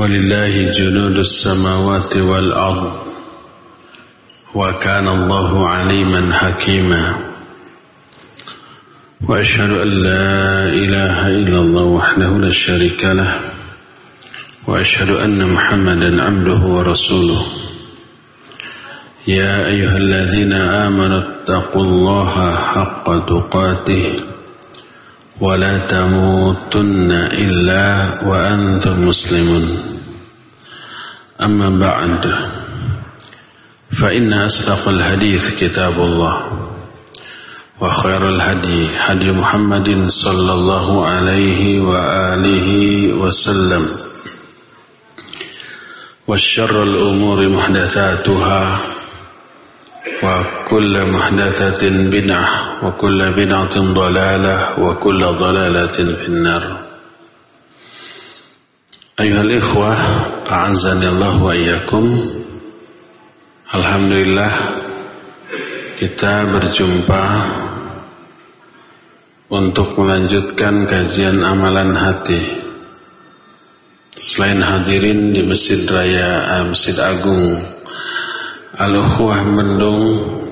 ولله جنود السماوات والأرض وكان الله عليما حكيما وأشهد أن لا إله إلا الله وحده لا شريك له وأشهد أن محمدا عبده ورسوله يا أيها الذين آمنوا اتقوا الله حق تقاته ولا تموتن إلا وأنتم مسلمون أما بعد فإن أصدق الحديث كتاب الله وخير الهدي هدي محمد صلى الله عليه وآله وسلم والشر الأمور محدثاتها وكل محدثة بدعة وكل بدعة ضلالة وكل ضلالة في النار. Ayuhal ikhwah A'azanillah wa iyakum Alhamdulillah Kita berjumpa Untuk melanjutkan kajian amalan hati. Selain hadirin di Masjid Raya eh, Masjid Agung Al-Ukhwah Mendung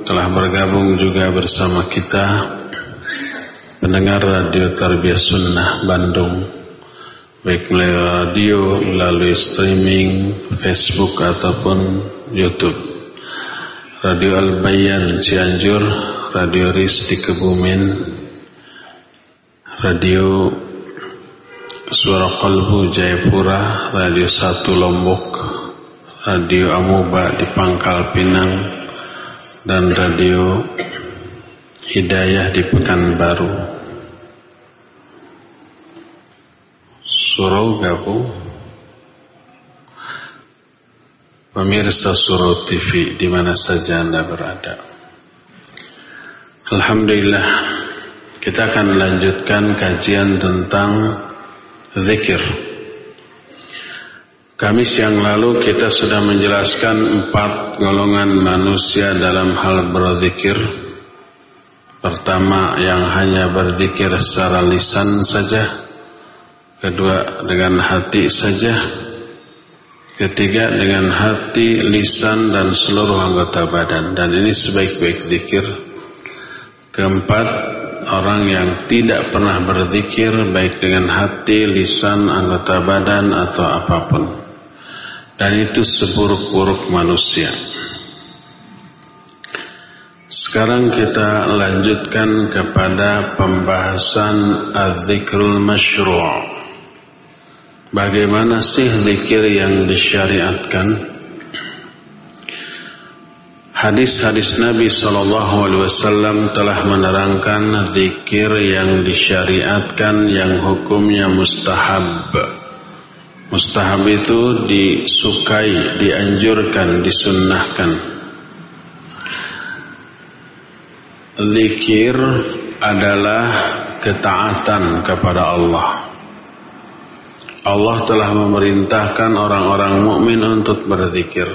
telah bergabung juga bersama kita Pendengar Radio Tarbiyah Sunnah Bandung baik melalui radio, melalui streaming, Facebook ataupun YouTube. Radio Al-Bayan Cianjur, Radio RIS di Kebumen, Radio Suara Kalbu Jayapura, Radio Satu Lombok, Radio Amuba di Pangkal Pinang dan Radio Hidayah di Pekanbaru. Surau gabung. Pemirsa Surau TV di mana saja Anda berada. Alhamdulillah kita akan melanjutkan kajian tentang zikir. Kamis yang lalu kita sudah menjelaskan empat golongan manusia dalam hal berzikir. Pertama yang hanya berzikir secara lisan saja. Kedua dengan hati saja. Ketiga dengan hati, lisan dan seluruh anggota badan. Dan ini sebaik-baik zikir. Keempat orang yang tidak pernah berzikir baik dengan hati, lisan, anggota badan atau apa pun dan itu seburuk-buruk manusia. Sekarang kita lanjutkan kepada pembahasan az-zikrul masyru'. Bagaimana sih zikir yang disyariatkan? Hadis-hadis Nabi Shallallahu Alaihi Wasallam telah menerangkan zikir yang disyariatkan yang hukumnya mustahab. Mustahab itu disukai, dianjurkan, disunnahkan. Zikir adalah ketaatan kepada Allah. Allah telah memerintahkan orang-orang mukmin untuk berzikir.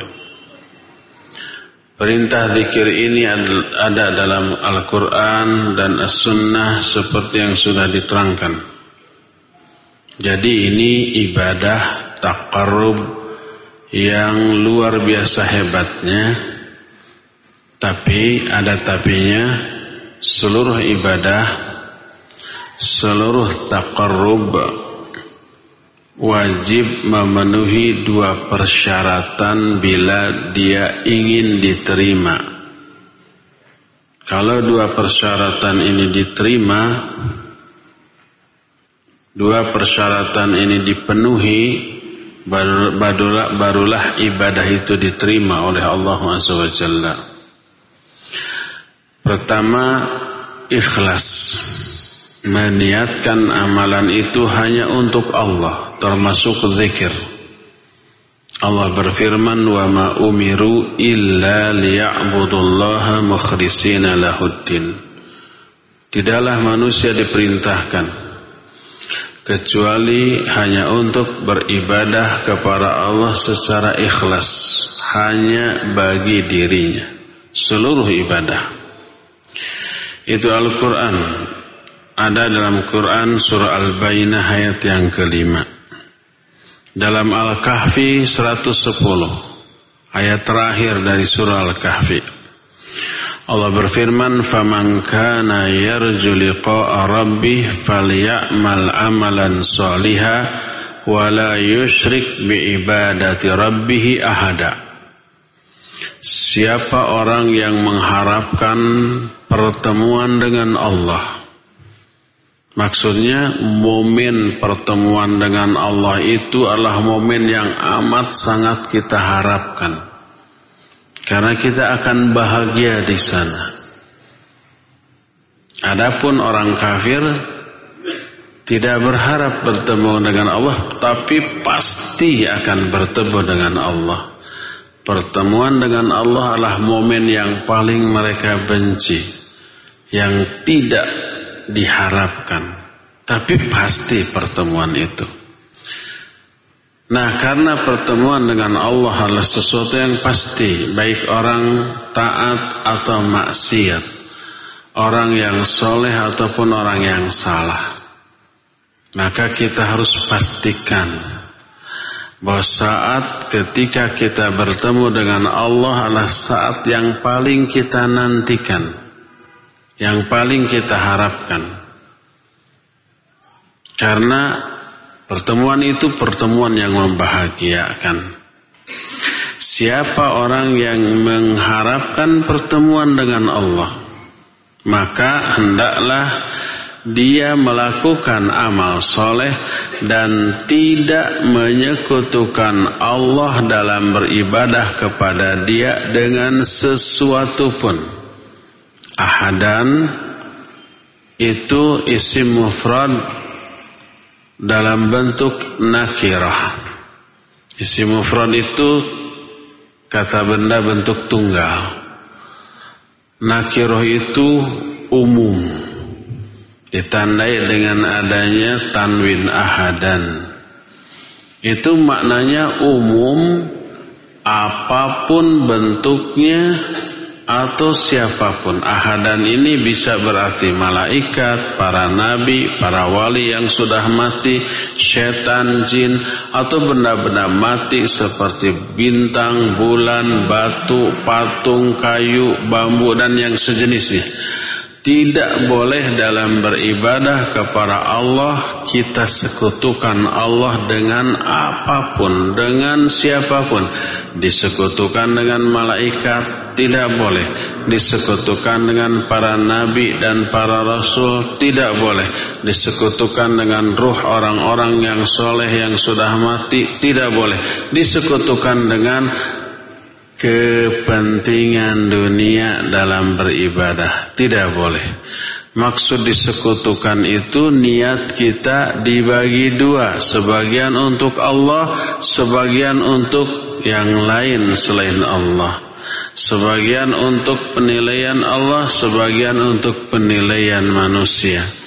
Perintah zikir ini ada dalam Al-Quran dan As-Sunnah seperti yang sudah diterangkan. Jadi ini ibadah takarub yang luar biasa hebatnya. Tapi ada tapinya seluruh ibadah, seluruh takarub wajib memenuhi dua persyaratan bila dia ingin diterima. Kalau dua persyaratan ini diterima, dua persyaratan ini dipenuhi barulah, barulah ibadah itu diterima oleh Allah SWT. Pertama, ikhlas. Meniatkan amalan itu hanya untuk Allah, termasuk zikir. Allah berfirman wa ma umiru illa liya'budullaha mukhlishina lahuddin. Tidaklah manusia diperintahkan kecuali hanya untuk beribadah kepada Allah secara ikhlas, hanya bagi dirinya. Seluruh ibadah. Itu Al-Qur'an. Ada dalam Quran surah Al-Bayyinah ayat yang kelima dalam Al-Kahfi 110 ayat terakhir dari surah Al-Kahfi. Allah berfirman faman kana yarju liqa'a rabbih falyamal amalan shaliha wa la yusyrik bi ibadati rabbih ahada. Siapa orang yang mengharapkan pertemuan dengan Allah Maksudnya momen pertemuan dengan Allah itu adalah momen yang amat sangat kita harapkan. Karena kita akan bahagia di sana. Adapun orang kafir tidak berharap bertemu dengan Allah tapi pasti akan bertemu dengan Allah. Pertemuan dengan Allah adalah momen yang paling mereka benci. Yang tidak diharapkan. Tapi pasti pertemuan itu. Nah karena pertemuan dengan Allah adalah sesuatu yang pasti. Baik orang taat atau maksiat. Orang yang soleh ataupun orang yang salah. Maka kita harus pastikan bahwa saat ketika kita bertemu dengan Allah adalah saat yang paling kita nantikan yang paling kita harapkan. Karena pertemuan itu pertemuan yang membahagiakan. Siapa orang yang mengharapkan pertemuan dengan Allah, maka hendaklah dia melakukan amal soleh dan tidak menyekutukan Allah dalam beribadah kepada dia dengan sesuatu pun ahadan itu isim mufrad dalam bentuk nakirah. Isim mufrad itu kata benda bentuk tunggal. Nakirah itu umum. Ditandai dengan adanya tanwin ahadan. Itu maknanya umum apa pun bentuknya atau siapa pun. Ahadan ini bisa berarti malaikat, para nabi, para wali yang sudah mati, setan, jin, atau benda-benda mati seperti bintang, bulan, batu, patung, kayu, bambu, dan yang sejenisnya. Tidak boleh dalam beribadah kepada Allah kita sekutukan Allah dengan apa pun, dengan siapa pun. Disekutukan dengan malaikat, tidak boleh. Disekutukan dengan para nabi dan para rasul, tidak boleh. Disekutukan dengan ruh orang-orang yang soleh yang sudah mati, tidak boleh. Disekutukan dengan kepentingan dunia dalam beribadah. Tidak boleh. Maksud disekutukan itu niat kita dibagi dua. Sebagian untuk Allah, sebagian untuk yang lain selain Allah. Sebagian untuk penilaian Allah, sebagian untuk penilaian manusia.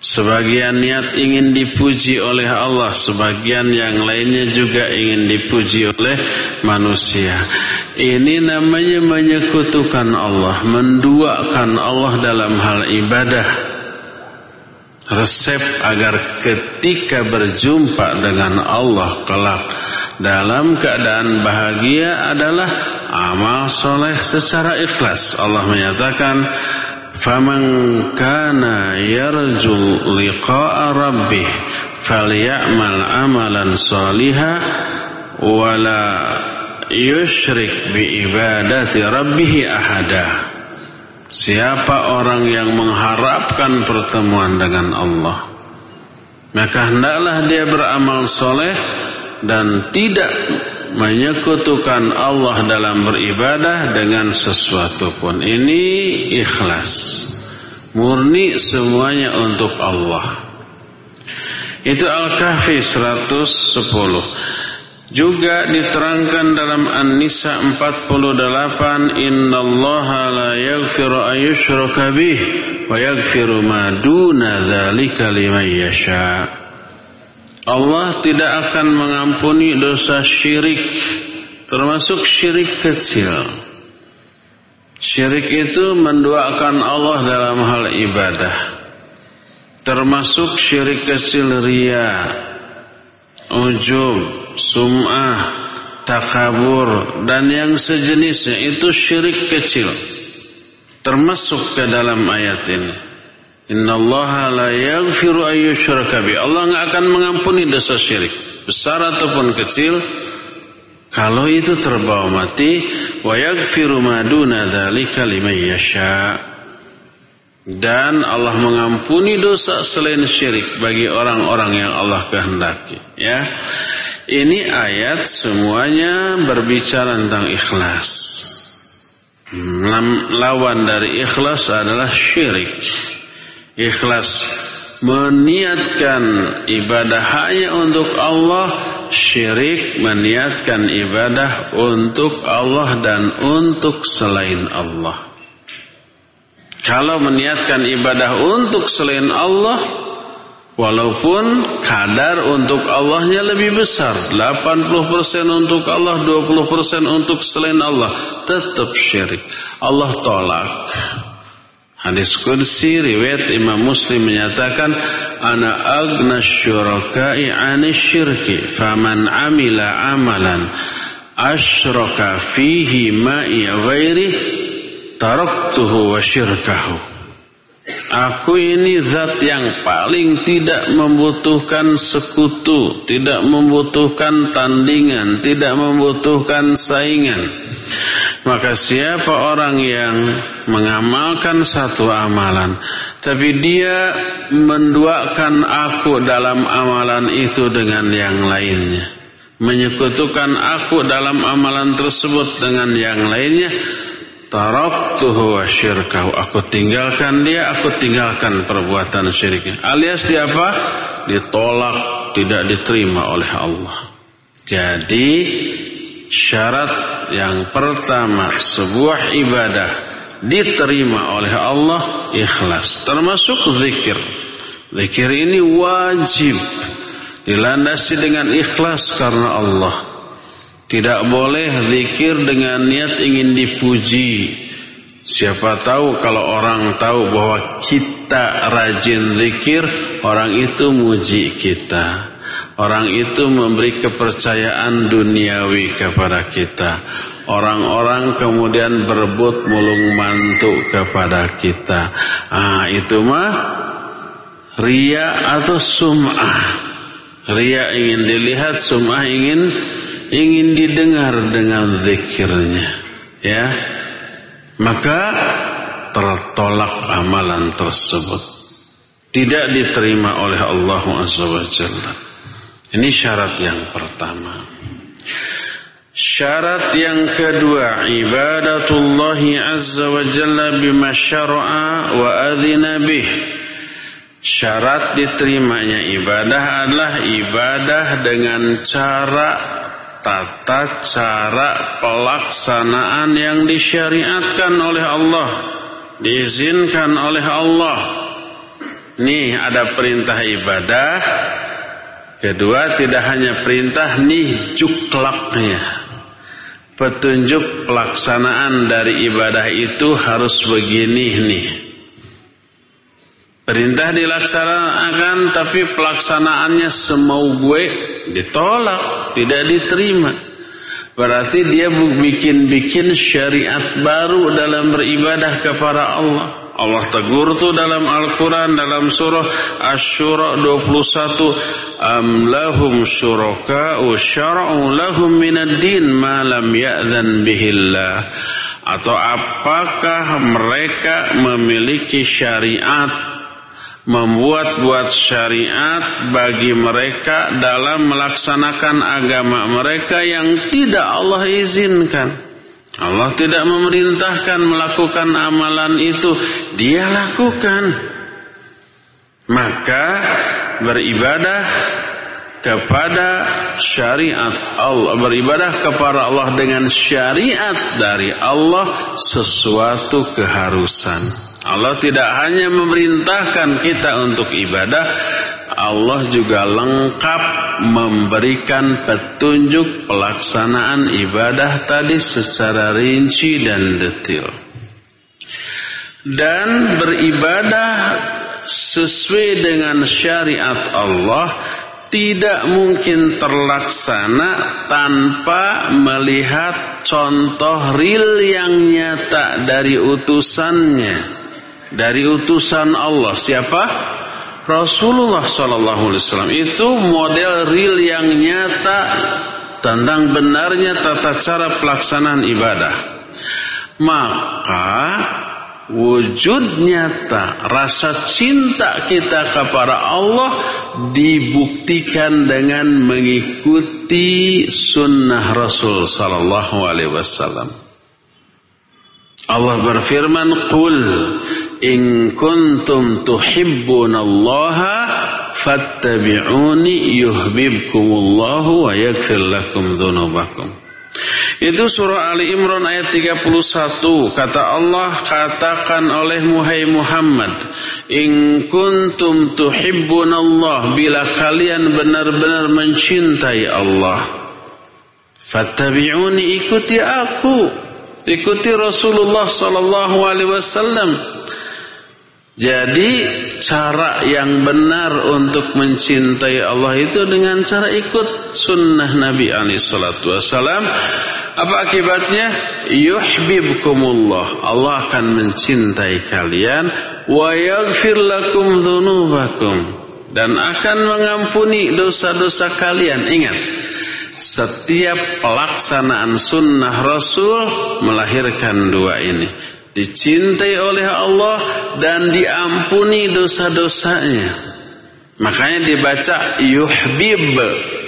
Sebagian niat ingin dipuji oleh Allah, sebagian yang lainnya juga ingin dipuji oleh manusia. Ini namanya menyekutukan Allah, menduakan Allah dalam hal ibadah. Resep agar ketika berjumpa dengan Allah kelak dalam keadaan bahagia adalah amal soleh secara ikhlas. Allah menyatakan, faman kana yarju liqa'a rabbih falyamal amalan salihah wala yusyrik bi ibadati rabbih ahada. Siapa orang yang mengharapkan pertemuan dengan Allah Maka hendaklah dia beramal soleh Dan tidak menyekutukan Allah dalam beribadah dengan sesuatu pun. Ini ikhlas. Murni semuanya untuk Allah. Itu Al-Kahfi 110. Juga diterangkan dalam An-Nisa 48 Innallaha la yaghfiru ayyushraka bih wa yaghfiru ma duna liman yasha. Allah tidak akan mengampuni dosa syirik termasuk syirik kecil. Syirik itu menduakan Allah dalam hal ibadah. Termasuk syirik kecil ria, ujub, sum'ah, takabur dan yang sejenisnya itu syirik kecil. Termasuk ke dalam ayat ini. Inna Allah la yaghfiru ayyushraka bi. Allah nggak akan mengampuni dosa syirik, besar ataupun kecil. Kalau itu terbawa mati, wa yaghfiru ma duna dzalika liman yasha. Dan Allah mengampuni dosa selain syirik bagi orang-orang yang Allah kehendaki. Ya, ini ayat semuanya berbicara tentang ikhlas. Lawan dari ikhlas adalah syirik. Ikhlas meniatkan ibadah hanya untuk Allah, syirik meniatkan ibadah untuk Allah dan untuk selain Allah. Kalau meniatkan ibadah untuk selain Allah, walaupun kadar untuk Allahnya lebih besar, 80% untuk Allah, 20% untuk selain Allah, tetap syirik. Allah tolak. Hadis kursi riwayat Imam Muslim menyatakan ana agna syuraka'i 'ani syirki faman 'amila amalan asyraka fihi ma'i ghairi taraktuhu wa syirkahu. Aku ini zat yang paling tidak membutuhkan sekutu, tidak membutuhkan tandingan, tidak membutuhkan saingan. Maka siapa orang yang mengamalkan satu amalan, tapi dia menduakan aku dalam amalan itu dengan yang lainnya, menyekutukan aku dalam amalan tersebut dengan yang lainnya, Taraktuhu wa syirkahu. Aku tinggalkan dia, aku tinggalkan perbuatan syiriknya. Alias dia apa? Ditolak, tidak diterima oleh Allah. Jadi syarat yang pertama sebuah ibadah diterima oleh Allah ikhlas. Termasuk zikir. Zikir ini wajib dilandasi dengan ikhlas karena Allah. Tidak boleh zikir dengan niat ingin dipuji. Siapa tahu kalau orang tahu bahwa kita rajin zikir, orang itu muji kita. Orang itu memberi kepercayaan duniawi kepada kita. Orang-orang kemudian berebut mulung mantu kepada kita. Ah, itu mah ria atau sum'ah. Ria ingin dilihat, sum'ah ingin ingin didengar dengan zikirnya ya. Maka tertolak amalan tersebut. Tidak diterima oleh Allah SWT ini syarat yang pertama. Syarat yang kedua ibadatullahi azza wa jalla bima syara'a wa adhina bih. Syarat diterimanya ibadah adalah ibadah dengan cara tata cara pelaksanaan yang disyariatkan oleh Allah, diizinkan oleh Allah. Nih ada perintah ibadah, kedua tidak hanya perintah nih juklaknya. Petunjuk pelaksanaan dari ibadah itu harus begini nih. Perintah dilaksanakan tapi pelaksanaannya semau gue ditolak, tidak diterima. Berarti dia bikin-bikin syariat baru dalam beribadah kepada Allah. Allah tegur tuh dalam Al-Quran dalam surah Ash-Shura 21 Am lahum syuraka'u syara'u lahum minad din ma lam ya'zan bihillah Atau apakah mereka memiliki syariat membuat-buat syariat bagi mereka dalam melaksanakan agama mereka yang tidak Allah izinkan. Allah tidak memerintahkan melakukan amalan itu, dia lakukan. Maka beribadah kepada syariat Allah beribadah kepada Allah dengan syariat dari Allah sesuatu keharusan Allah tidak hanya memerintahkan kita untuk ibadah Allah juga lengkap memberikan petunjuk pelaksanaan ibadah tadi secara rinci dan detail. Dan beribadah sesuai dengan syariat Allah tidak mungkin terlaksana tanpa melihat contoh real yang nyata dari utusannya dari utusan Allah. Siapa? Rasulullah Sallallahu Alaihi Wasallam. Itu model real yang nyata. Tentang benarnya tata cara pelaksanaan ibadah. Maka wujud nyata rasa cinta kita kepada Allah dibuktikan dengan mengikuti sunnah Rasul sallallahu alaihi wasallam. Allah berfirman, "Qul in kuntum tuhibbunallaha fattabi'uni yuhibbukumullahu wa yaghfir lakum dzunubakum." Itu surah Ali Imran ayat 31. Kata Allah, katakan oleh Muhai Muhammad, "In kuntum tuhibbunallah, bila kalian benar-benar mencintai Allah, fattabi'uni ikuti aku, ikuti Rasulullah sallallahu alaihi wasallam." Jadi cara yang benar untuk mencintai Allah itu dengan cara ikut sunnah Nabi alaihi salatu wasallam apa akibatnya? Yuhibbukumullah. Allah akan mencintai kalian wa yaghfir lakum dzunubakum dan akan mengampuni dosa-dosa kalian. Ingat, setiap pelaksanaan sunnah Rasul melahirkan dua ini. Dicintai oleh Allah dan diampuni dosa-dosanya. Makanya dibaca yuhbib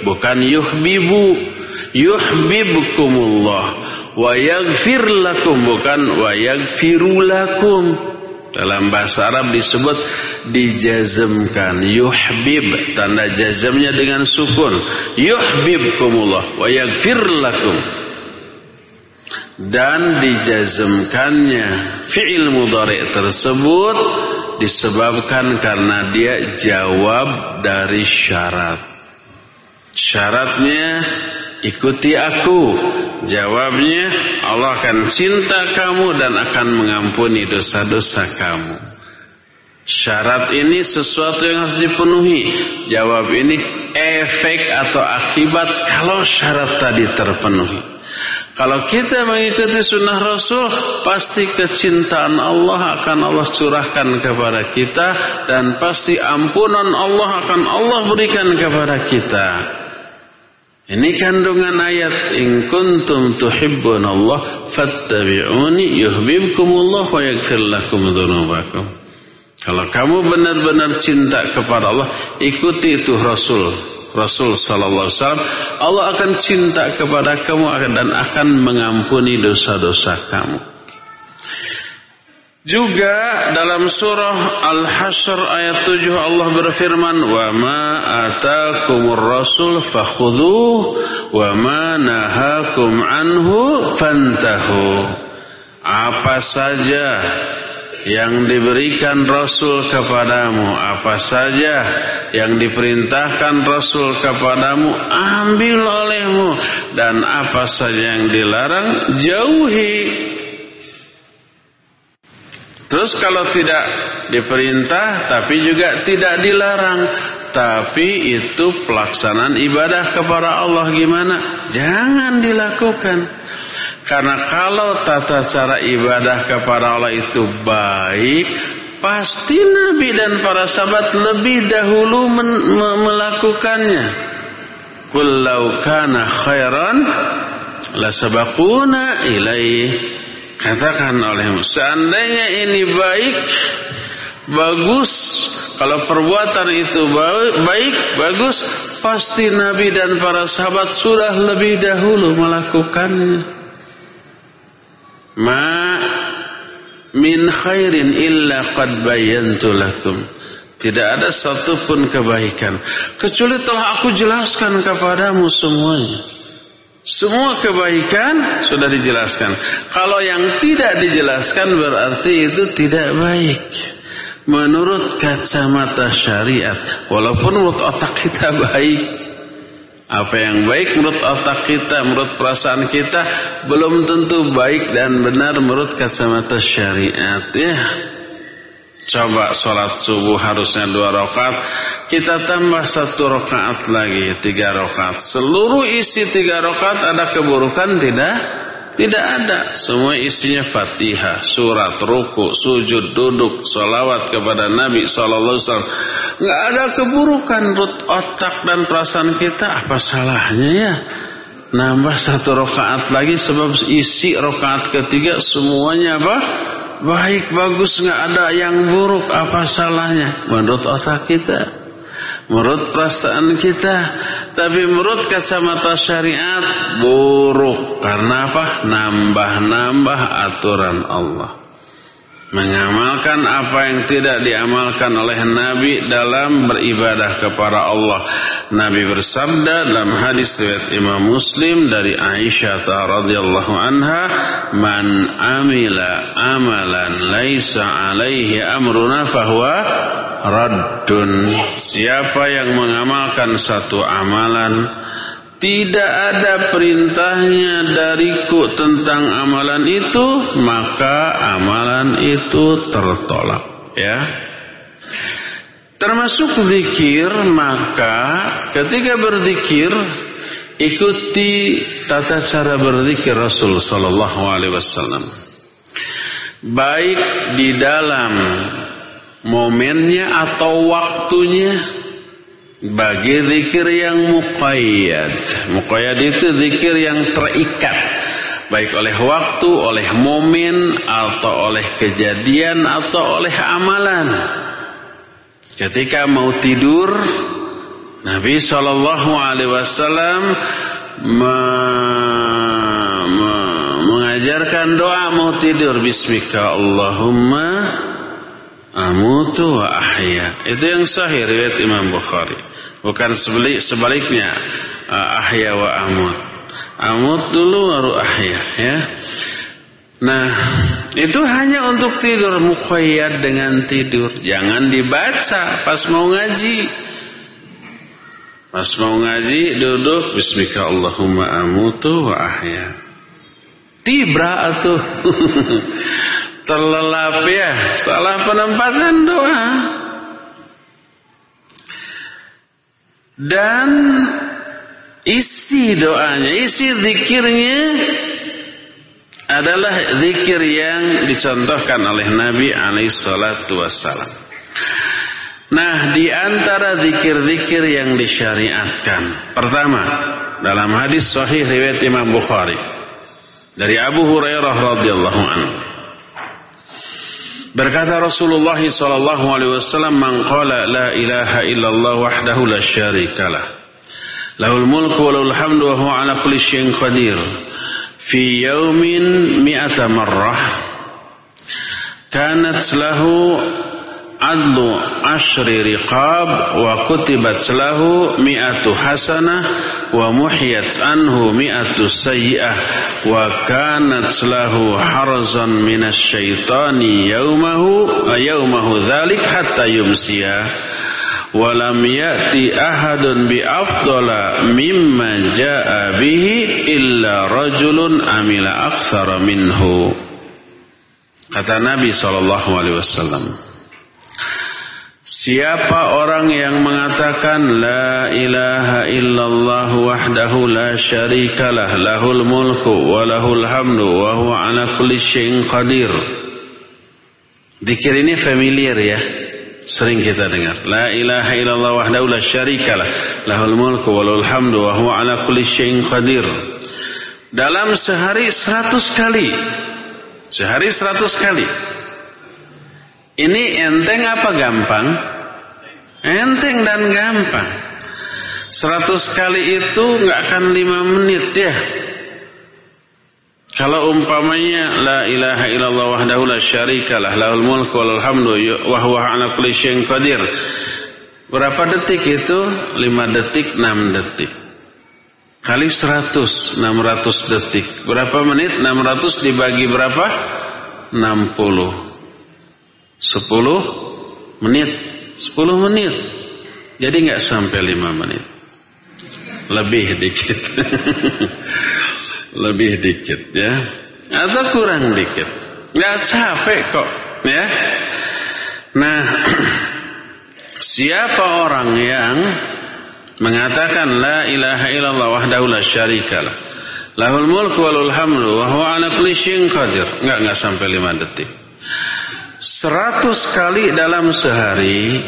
bukan yuhbibu. Yuhibbukumullah wa yaghfir lakum bukan wa yaghfiru lakum. Dalam bahasa Arab disebut dijazmkan. Yuhbib tanda jazmnya dengan sukun. Yuhibbukumullah wa yaghfir lakum dan dijazmkannya fi'il mudhari tersebut disebabkan karena dia jawab dari syarat syaratnya ikuti aku. Jawabnya, Allah akan cinta kamu dan akan mengampuni dosa-dosa kamu. Syarat ini sesuatu yang harus dipenuhi. Jawab ini efek atau akibat kalau syarat tadi terpenuhi. Kalau kita mengikuti sunnah Rasul, pasti kecintaan Allah akan Allah curahkan kepada kita dan pasti ampunan Allah akan Allah berikan kepada kita. Ini kandungan ayat in kuntum tuhibbun Allah fattabi'uni yuhibbukumullah wa yaghfir lakum dzunubakum. Kalau kamu benar-benar cinta kepada Allah, ikuti itu Rasul. Rasul sallallahu alaihi wasallam, Allah akan cinta kepada kamu dan akan mengampuni dosa-dosa kamu. Juga dalam surah Al-Hasyr ayat 7 Allah berfirman, "Wa ma atakumur rasul fakhudhuh wa ma nahakum anhu fantahu." Apa saja yang diberikan Rasul kepadamu, apa saja yang diperintahkan Rasul kepadamu, ambil olehmu dan apa saja yang dilarang, jauhi. Terus kalau tidak diperintah tapi juga tidak dilarang. Tapi itu pelaksanaan ibadah kepada Allah gimana? Jangan dilakukan. Karena kalau tata cara ibadah kepada Allah itu baik, pasti Nabi dan para sahabat lebih dahulu melakukannya. Kullau kana khairan la sabaquna ilaih Katakan olehmu, seandainya ini baik, bagus, kalau perbuatan itu baik, bagus, pasti Nabi dan para sahabat sudah lebih dahulu melakukannya. Ma min khairin illa qad bayantu lakum. Tidak ada satupun kebaikan. Kecuali telah aku jelaskan kepadamu semuanya. Semua kebaikan sudah dijelaskan. Kalau yang tidak dijelaskan berarti itu tidak baik. Menurut kacamata syariat. Walaupun menurut otak kita baik. Apa yang baik menurut otak kita, menurut perasaan kita belum tentu baik dan benar menurut kacamata syariat ya. Coba sholat subuh harusnya dua rakaat, kita tambah satu rakaat lagi tiga rakaat. Seluruh isi tiga rakaat ada keburukan tidak? Tidak ada. Semua isinya fatihah, surat, ruku, sujud, duduk, salawat kepada Nabi Sallallahu Alaihi Wasallam. Ada keburukan menurut otak dan perasaan kita. Apa salahnya ya? Nambah satu rakaat lagi sebab isi rakaat ketiga semuanya apa? Baik, bagus, nggak ada yang buruk. Apa salahnya? Menurut otak kita menurut perasaan kita tapi menurut kacamata syariat buruk. Karena apa? Nambah-nambah aturan Allah mengamalkan apa yang tidak diamalkan oleh Nabi dalam beribadah kepada Allah. Nabi bersabda dalam hadis riwayat Imam Muslim dari Aisyah radhiyallahu anha, "Man amila amalan laisa alaihi amruna fahuwa raddun." Siapa yang mengamalkan satu amalan tidak ada perintahnya dariku tentang amalan itu, maka amalan itu tertolak. Ya. Termasuk zikir, maka ketika berzikir ikuti tata cara berzikir Rasul sallallahu alaihi wasallam. Baik di dalam momennya atau waktunya bagi zikir yang muqayyad. Muqayyad itu zikir yang terikat baik oleh waktu, oleh momen atau oleh kejadian atau oleh amalan. Ketika mau tidur, Nabi Shallallahu Alaihi Wasallam mengajarkan doa mau tidur Bismika Allahumma amutu wa ahya. Itu yang sahih riwayat Imam Bukhari. Bukan sebalik, sebaliknya uh, ahya wa amut. Amut dulu baru ahya ya. Nah, itu hanya untuk tidur muqayyad dengan tidur. Jangan dibaca pas mau ngaji. Pas mau ngaji duduk bismika Allahumma amutu wa ahya. Tibra atuh. Terlelap ya, salah penempatan doa. Dan isi doanya, isi zikirnya adalah zikir yang dicontohkan oleh Nabi alaihi salatu wassalam. Nah, di antara zikir-zikir yang disyariatkan. Pertama, dalam hadis sahih riwayat Imam Bukhari dari Abu Hurairah radhiyallahu anhu. Berkata Rasulullah sallallahu alaihi wasallam, "Man qala la ilaha illallah wahdahu la syarikalah. Lahul mulku wa lahul hamdu wa huwa ala kulli syai'in qadir. Fi yawmin mi'ata marrah." Kanat lahu adlu ashri riqab wa kutibat lahu mi'atu hasanah wa muhiyat anhu mi'atu sayyi'ah wa kanat lahu harzan minasyaitani yaumahu yaumahu dhalik hatta yumsiya. Wa lam ya'ti ahadun bi afdala mimma ja'a bihi illa rajulun amila aktsara minhu. Kata Nabi sallallahu alaihi wasallam Siapa orang yang mengatakan La ilaha illallah wahdahu la syarikalah Lahul mulku wa lahul hamdu Wa huwa ala kulli syai'in qadir. Dikir ini familiar ya Sering kita dengar. La ilaha illallah wahdahu la syarikalah Lahul mulku wa lahul hamdu Wa huwa ala kulli syai'in qadir. Dalam sehari seratus kali Sehari seratus kali ini enteng apa gampang? Enteng dan gampang. Seratus kali itu nggak akan lima menit ya. Kalau umpamanya la ilaha illallah wahdahu la syarikalah lahul mulku walul hamdu wa huwa ala kulli syai'in qadir. Berapa detik itu? 5 detik, 6 detik. Kali 100, 600 detik. Berapa menit? 600 dibagi berapa? 60. 10 menit. 10 menit. Jadi nggak sampai 5 menit. Lebih dikit. lebih dikit ya atau kurang dikit nggak capek kok ya nah siapa orang yang mengatakan la ilaha illallah wahdahu la syarikalah lahul mulku walul hamdu wa huwa ala qadir enggak enggak sampai 5 detik 100 kali dalam sehari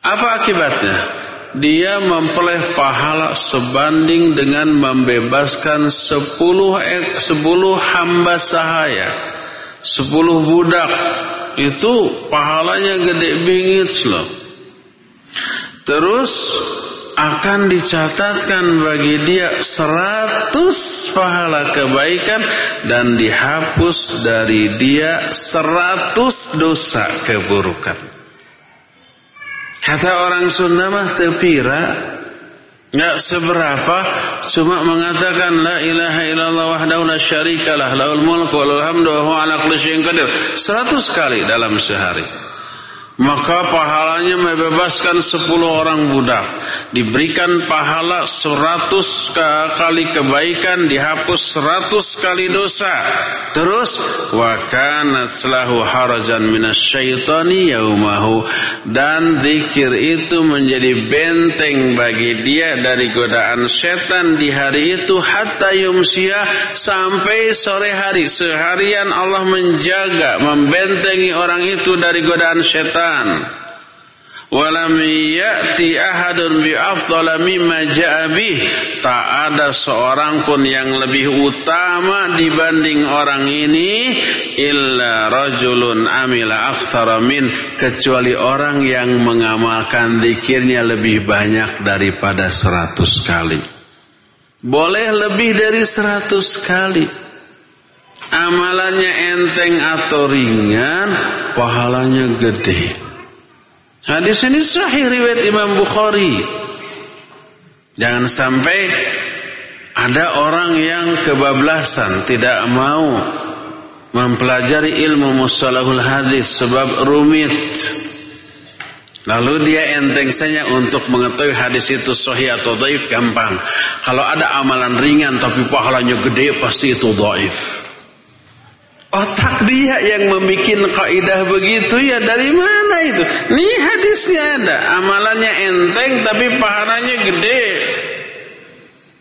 apa akibatnya dia memperoleh pahala sebanding dengan membebaskan sepuluh sepuluh hamba sahaya, sepuluh budak. Itu pahalanya gede bingit loh. Terus akan dicatatkan bagi dia seratus pahala kebaikan dan dihapus dari dia seratus dosa keburukan. Kata orang Sunda mah tepira nggak seberapa cuma mengatakan la ilaha illallah wahdahu la syarikalah lahul mulku wa hamdu wa huwa ala kulli qadir 100 kali dalam sehari maka pahalanya membebaskan sepuluh orang budak. Diberikan pahala seratus kali kebaikan dihapus seratus kali dosa. Terus wa kana lahu harajan minasyaitani yaumahu. Dan zikir itu menjadi benteng bagi dia dari godaan setan di hari itu hatta yumsia sampai sore hari. Seharian Allah menjaga membentengi orang itu dari godaan setan Quran walam ya'ti ahadun bi afdala mimma ja'a bih. Tak ada seorang pun yang lebih utama dibanding orang ini illa rajulun amila aktsara min kecuali orang yang mengamalkan zikirnya lebih banyak daripada seratus kali. Boleh lebih dari seratus kali amalannya enteng atau ringan, pahalanya gede. Hadis ini sahih riwayat Imam Bukhari. Jangan sampai ada orang yang kebablasan tidak mau mempelajari ilmu mustalahul hadis sebab rumit. Lalu dia enteng saja untuk mengetahui hadis itu sahih atau dhaif gampang. Kalau ada amalan ringan tapi pahalanya gede pasti itu dhaif. Otak dia yang membuat kaidah begitu ya dari mana itu? Nih hadisnya ada, amalannya enteng tapi pahalanya gede.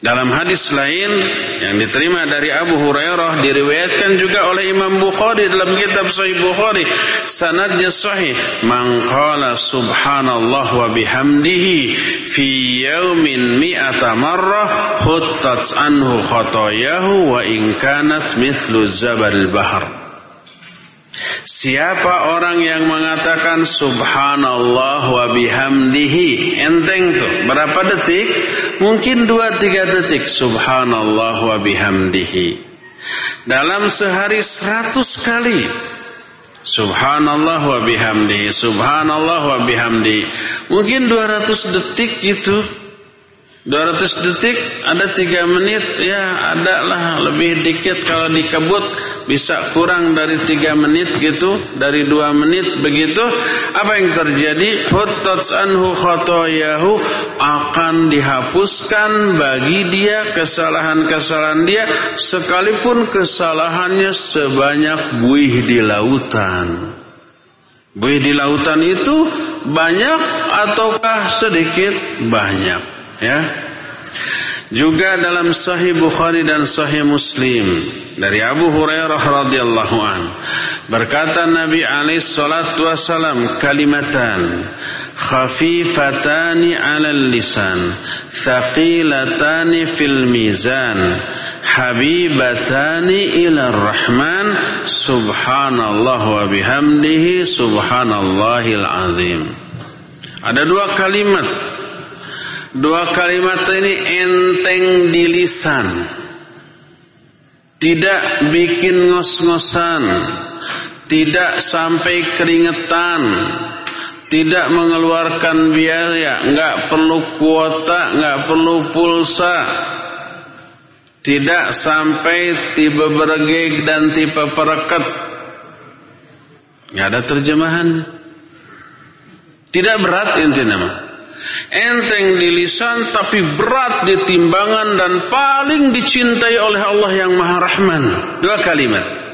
Dalam hadis lain yang diterima dari Abu Hurairah diriwayatkan juga oleh Imam Bukhari dalam kitab Sahih Bukhari sanadnya sahih man qala subhanallah wa bihamdihi fi yaumin mi'ata marrah huttat anhu khatayahu wa in kanat mithlu zabal bahr Siapa orang yang mengatakan subhanallah wa bihamdihi enteng tuh berapa detik? Mungkin dua tiga detik. Subhanallah wa bihamdihi. Dalam sehari seratus kali. Subhanallah wa bihamdihi. Subhanallah wa bihamdihi. Mungkin 200 detik itu 200 detik ada 3 menit. Ya ada lah lebih dikit. Kalau dikebut bisa kurang dari 3 menit gitu dari 2 menit begitu. Apa yang terjadi? Hutats anhu khotoyahu akan dihapuskan bagi dia kesalahan-kesalahan dia sekalipun kesalahannya sebanyak buih di lautan. Buih di lautan itu banyak ataukah sedikit? Banyak ya. Juga dalam Sahih Bukhari dan Sahih Muslim dari Abu Hurairah radhiyallahu an. Berkata Nabi alaihi salatu wasalam kalimatan khafifatani 'alal lisan thaqilatani fil mizan habibatani ila rahman subhanallah wa bihamdihi subhanallahil azim. Ada dua kalimat Dua kalimat ini enteng di lisan. tidak bikin ngos-ngosan, tidak sampai keringetan, tidak mengeluarkan biaya, nggak perlu kuota, nggak perlu pulsa, tidak sampai tipe bergeg dan tipe pereket, nggak ada terjemahan. Tidak berat intinya enteng di lisan tapi berat di timbangan dan paling dicintai oleh Allah yang Maha Rahman. Dua kalimat.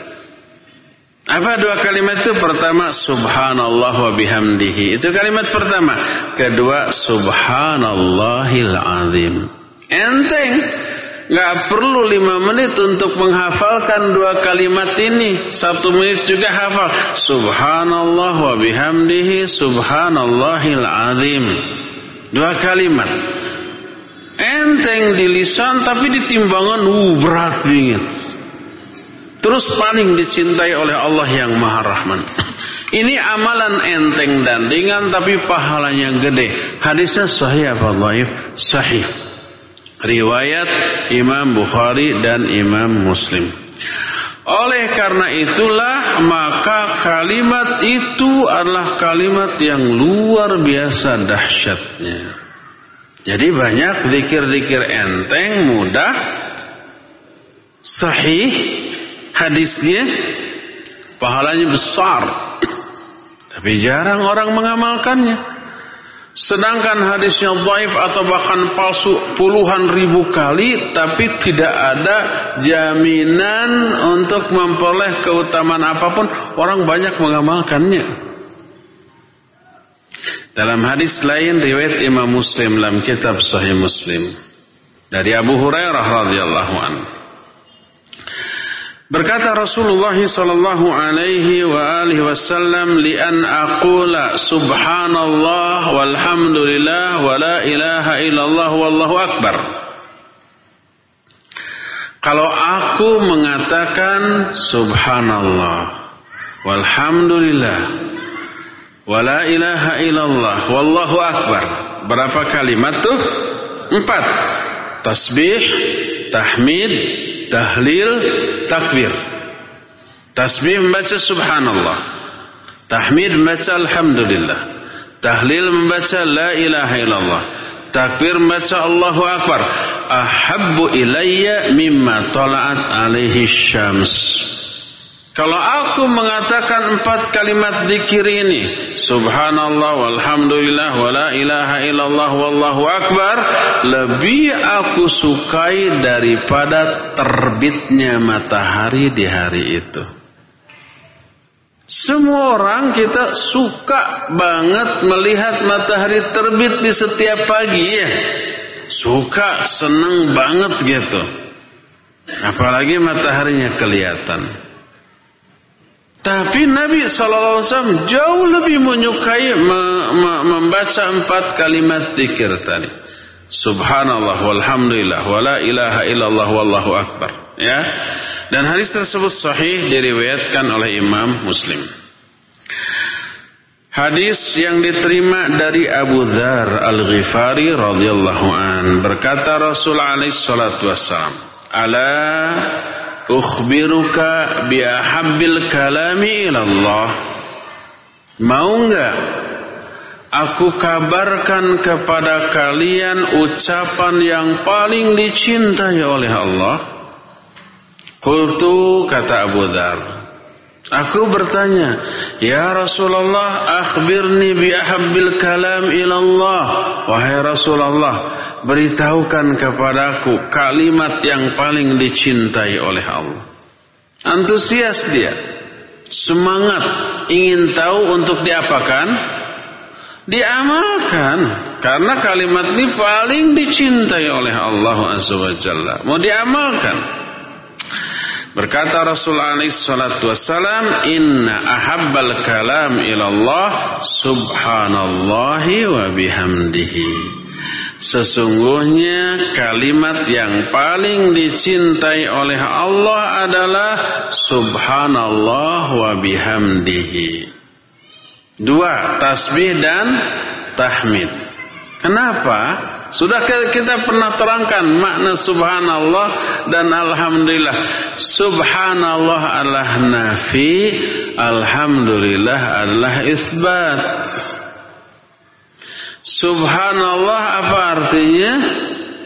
Apa dua kalimat itu? Pertama, subhanallah wa bihamdihi. Itu kalimat pertama. Kedua, subhanallahil azim. Enteng. Gak perlu lima menit untuk menghafalkan dua kalimat ini. Satu menit juga hafal. Subhanallah wa bihamdihi subhanallahil azim. Dua kalimat. Enteng di lisan tapi di timbangan uh, berat bingit. Terus paling dicintai oleh Allah yang Maha Rahman. Ini amalan enteng dan ringan tapi pahalanya gede. Hadisnya sahih apa? Sahih. Riwayat Imam Bukhari dan Imam Muslim. Oleh karena itulah maka kalimat itu adalah kalimat yang luar biasa dahsyatnya. Jadi banyak zikir-zikir enteng, mudah, sahih, hadisnya, pahalanya besar. Tapi jarang orang mengamalkannya. Sedangkan hadisnya dhaif atau bahkan palsu puluhan ribu kali tapi tidak ada jaminan untuk memperoleh keutamaan apa pun. Orang banyak mengamalkannya. Dalam hadis lain riwayat Imam Muslim dalam kitab Sahih Muslim. Dari Abu Hurairah radhiyallahu anhu Berkata Rasulullah sallallahu alaihi wa alihi wasallam li an aqula subhanallah walhamdulillah wa la ilaha illallah wallahu akbar. Kalau aku mengatakan subhanallah walhamdulillah wa la ilaha illallah wallahu akbar. Berapa kalimat tuh? Empat. Tasbih, tahmid, tahlil, takbir. Tasbih membaca subhanallah. Tahmid membaca alhamdulillah. Tahlil membaca la ilaha illallah. Takbir membaca Allahu akbar. Ahabbu ilayya mimma tala'at alaihi syams. Kalau aku mengatakan empat kalimat zikir ini, subhanallah walhamdulillah wala ilaha illallah wallahu akbar, lebih aku sukai daripada terbitnya matahari di hari itu. Semua orang kita suka banget melihat matahari terbit di setiap pagi ya. Suka, seneng banget gitu. Apalagi mataharinya kelihatan. Tapi Nabi SAW jauh lebih menyukai membaca empat kalimat zikir tadi. Subhanallah walhamdulillah wala ilaha illallah wallahu akbar. Ya. Dan hadis tersebut sahih diriwayatkan oleh Imam Muslim. Hadis yang diterima dari Abu Dzar Al-Ghifari radhiyallahu an berkata Rasul alaihi salatu wassalam, "Ala ukhbiruka bi ahabbil kalami ilallah. Mau enggak aku kabarkan kepada kalian ucapan yang paling dicintai oleh Allah? Qultu kata Abu Dhar. Aku bertanya, Ya Rasulullah, akhbirni bi ahabbil kalam ilallah. Wahai Rasulullah, beritahukan kepadaku kalimat yang paling dicintai oleh Allah. Antusias dia. Semangat ingin tahu untuk diapakan? Diamalkan. Karena kalimat ini paling dicintai oleh Allah Azza wa Jalla. Mau diamalkan. Berkata Rasul alaihi salatu wassalam, "Inna ahabbal kalam ilallah subhanallahi wa bihamdihi." Sesungguhnya kalimat yang paling dicintai oleh Allah adalah subhanallah wa bihamdihi. Dua, tasbih dan tahmid. Kenapa? Sudah kita pernah terangkan makna subhanallah dan alhamdulillah. Subhanallah adalah nafi, alhamdulillah adalah isbat. Subhanallah apa artinya?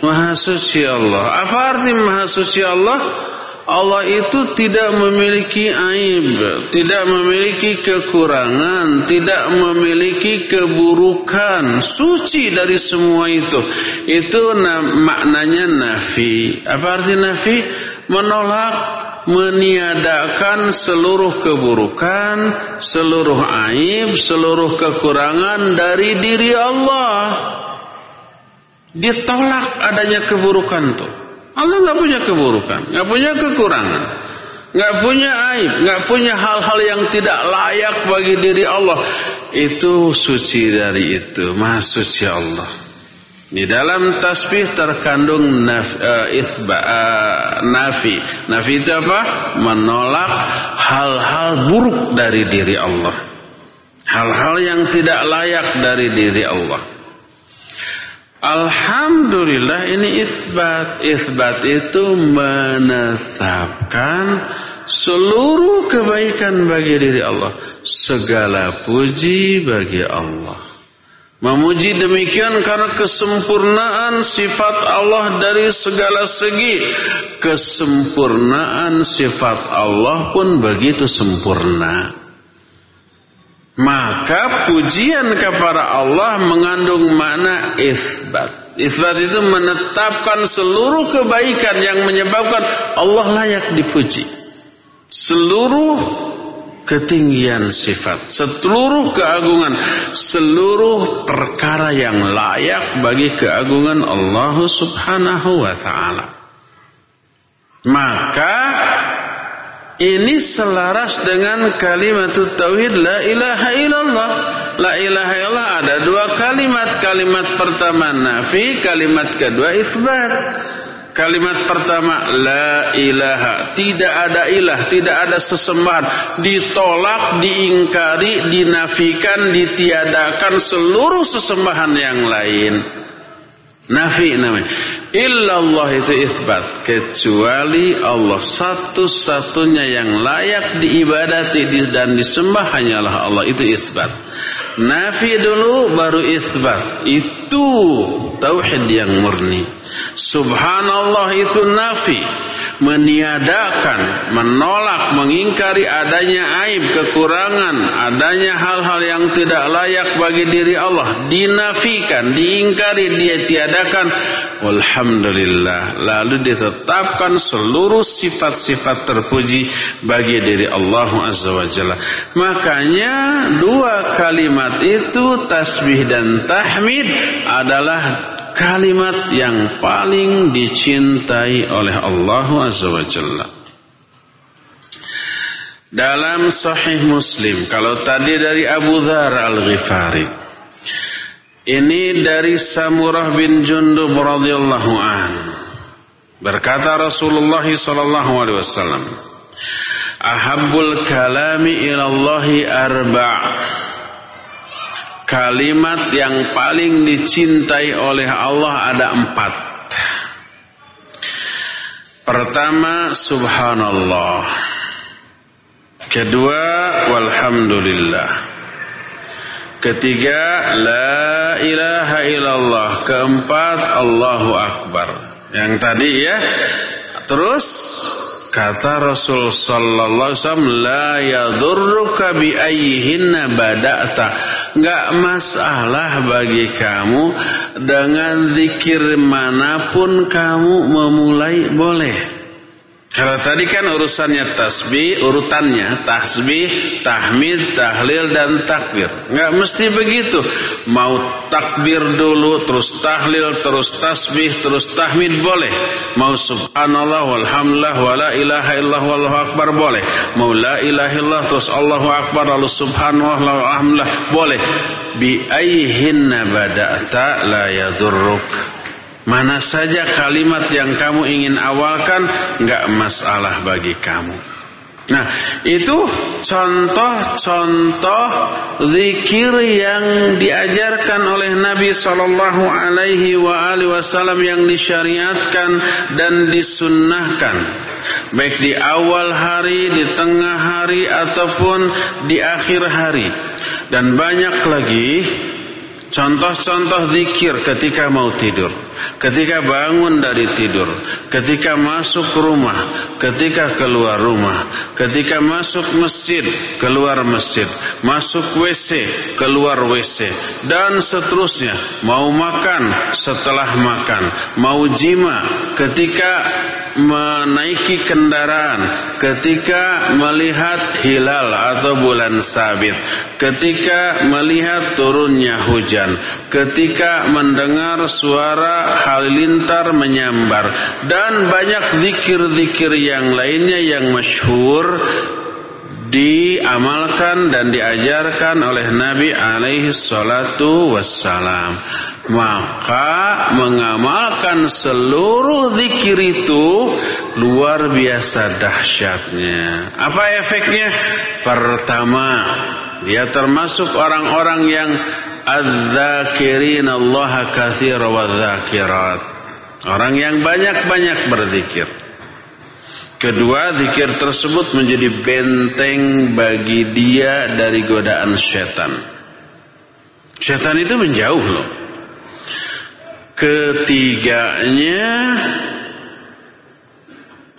Maha suci Allah. Apa arti maha suci Allah? Allah itu tidak memiliki aib, tidak memiliki kekurangan, tidak memiliki keburukan, suci dari semua itu. Itu na maknanya nafi. Apa arti nafi? Menolak, meniadakan seluruh keburukan, seluruh aib, seluruh kekurangan dari diri Allah. Ditolak adanya keburukan tuh. Allah nggak punya keburukan, nggak punya kekurangan, nggak punya aib, nggak punya hal-hal yang tidak layak bagi diri Allah. Itu suci dari itu, maha suci Allah. Di dalam tasbih terkandung naf, uh, isba, uh, nafi. Nafi itu apa? Menolak hal-hal buruk dari diri Allah. Hal-hal yang tidak layak dari diri Allah. Alhamdulillah ini isbat. Isbat itu menetapkan seluruh kebaikan bagi diri Allah. Segala puji bagi Allah. Memuji demikian karena kesempurnaan sifat Allah dari segala segi. Kesempurnaan sifat Allah pun begitu sempurna. Maka pujian kepada Allah mengandung makna isbat. Isbat itu menetapkan seluruh kebaikan yang menyebabkan Allah layak dipuji. Seluruh ketinggian sifat, seluruh keagungan, seluruh perkara yang layak bagi keagungan Allah Subhanahu wa taala. Maka ini selaras dengan kalimat tauhid la ilaha illallah. La ilaha illallah ada dua kalimat. Kalimat pertama nafi, kalimat kedua isbat. Kalimat pertama la ilaha, tidak ada ilah, tidak ada sesembahan, ditolak, diingkari, dinafikan, ditiadakan seluruh sesembahan yang lain. Nafi namanya. Illallah itu isbat. Kecuali Allah satu-satunya yang layak diibadati dan disembah hanyalah Allah. Itu isbat. Nafi dulu baru isbat. Itu tauhid yang murni. Subhanallah itu nafi meniadakan, menolak, mengingkari adanya aib, kekurangan, adanya hal-hal yang tidak layak bagi diri Allah, dinafikan, diingkari, dia tiadakan. Alhamdulillah. Lalu ditetapkan seluruh sifat-sifat terpuji bagi diri Allah Azza wa Jalla. Makanya dua kalimat itu tasbih dan tahmid adalah kalimat yang paling dicintai oleh Allah Azza wa Jalla. Dalam Sahih Muslim, kalau tadi dari Abu Dhar Al-Ghifari, ini dari Samurah bin Jundub radhiyallahu an. Berkata Rasulullah sallallahu alaihi wasallam, "Ahabbul kalami ila Allah arba'." Kalimat yang paling dicintai oleh Allah ada empat. Pertama, subhanallah. Kedua, walhamdulillah. Ketiga, la ilaha illallah. Keempat, Allahu Akbar. Yang tadi ya. Terus Kata Rasul sallallahu alaihi wasallam la ayyihinna bada'ta. Enggak masalah bagi kamu dengan zikir mana pun kamu memulai boleh. Kalau tadi kan urusannya tasbih, urutannya tasbih, tahmid, tahlil dan takbir. Enggak mesti begitu. Mau takbir dulu, terus tahlil, terus tasbih, terus tahmid boleh. Mau subhanallah walhamdulillah wala ilaha illallah wallahu akbar boleh. Mau la ilaha illallah terus Allahu akbar lalu subhanallah walhamdulillah boleh. Bi ayyihinna bada'ta la yadurruk. Mana saja kalimat yang kamu ingin awalkan nggak masalah bagi kamu. Nah, itu contoh-contoh zikir yang diajarkan oleh Nabi Shallallahu Alaihi Wasallam yang disyariatkan dan disunnahkan, baik di awal hari, di tengah hari ataupun di akhir hari, dan banyak lagi Contoh-contoh zikir ketika mau tidur, ketika bangun dari tidur, ketika masuk rumah, ketika keluar rumah, ketika masuk masjid, keluar masjid, masuk WC, keluar WC, dan seterusnya. Mau makan, setelah makan, mau jima, ketika menaiki kendaraan, ketika melihat hilal atau bulan sabit, ketika melihat turunnya hujan, ketika mendengar suara halilintar menyambar, dan banyak zikir-zikir yang lainnya yang masyhur diamalkan dan diajarkan oleh Nabi alaihi salatu wassalam maka mengamalkan seluruh zikir itu luar biasa dahsyatnya. Apa efeknya? Pertama, dia termasuk orang-orang yang adzakirin Allah kathir wa dzakirat. Orang yang banyak-banyak berzikir. Kedua, zikir tersebut menjadi benteng bagi dia dari godaan setan. Setan itu menjauh loh. Ketiganya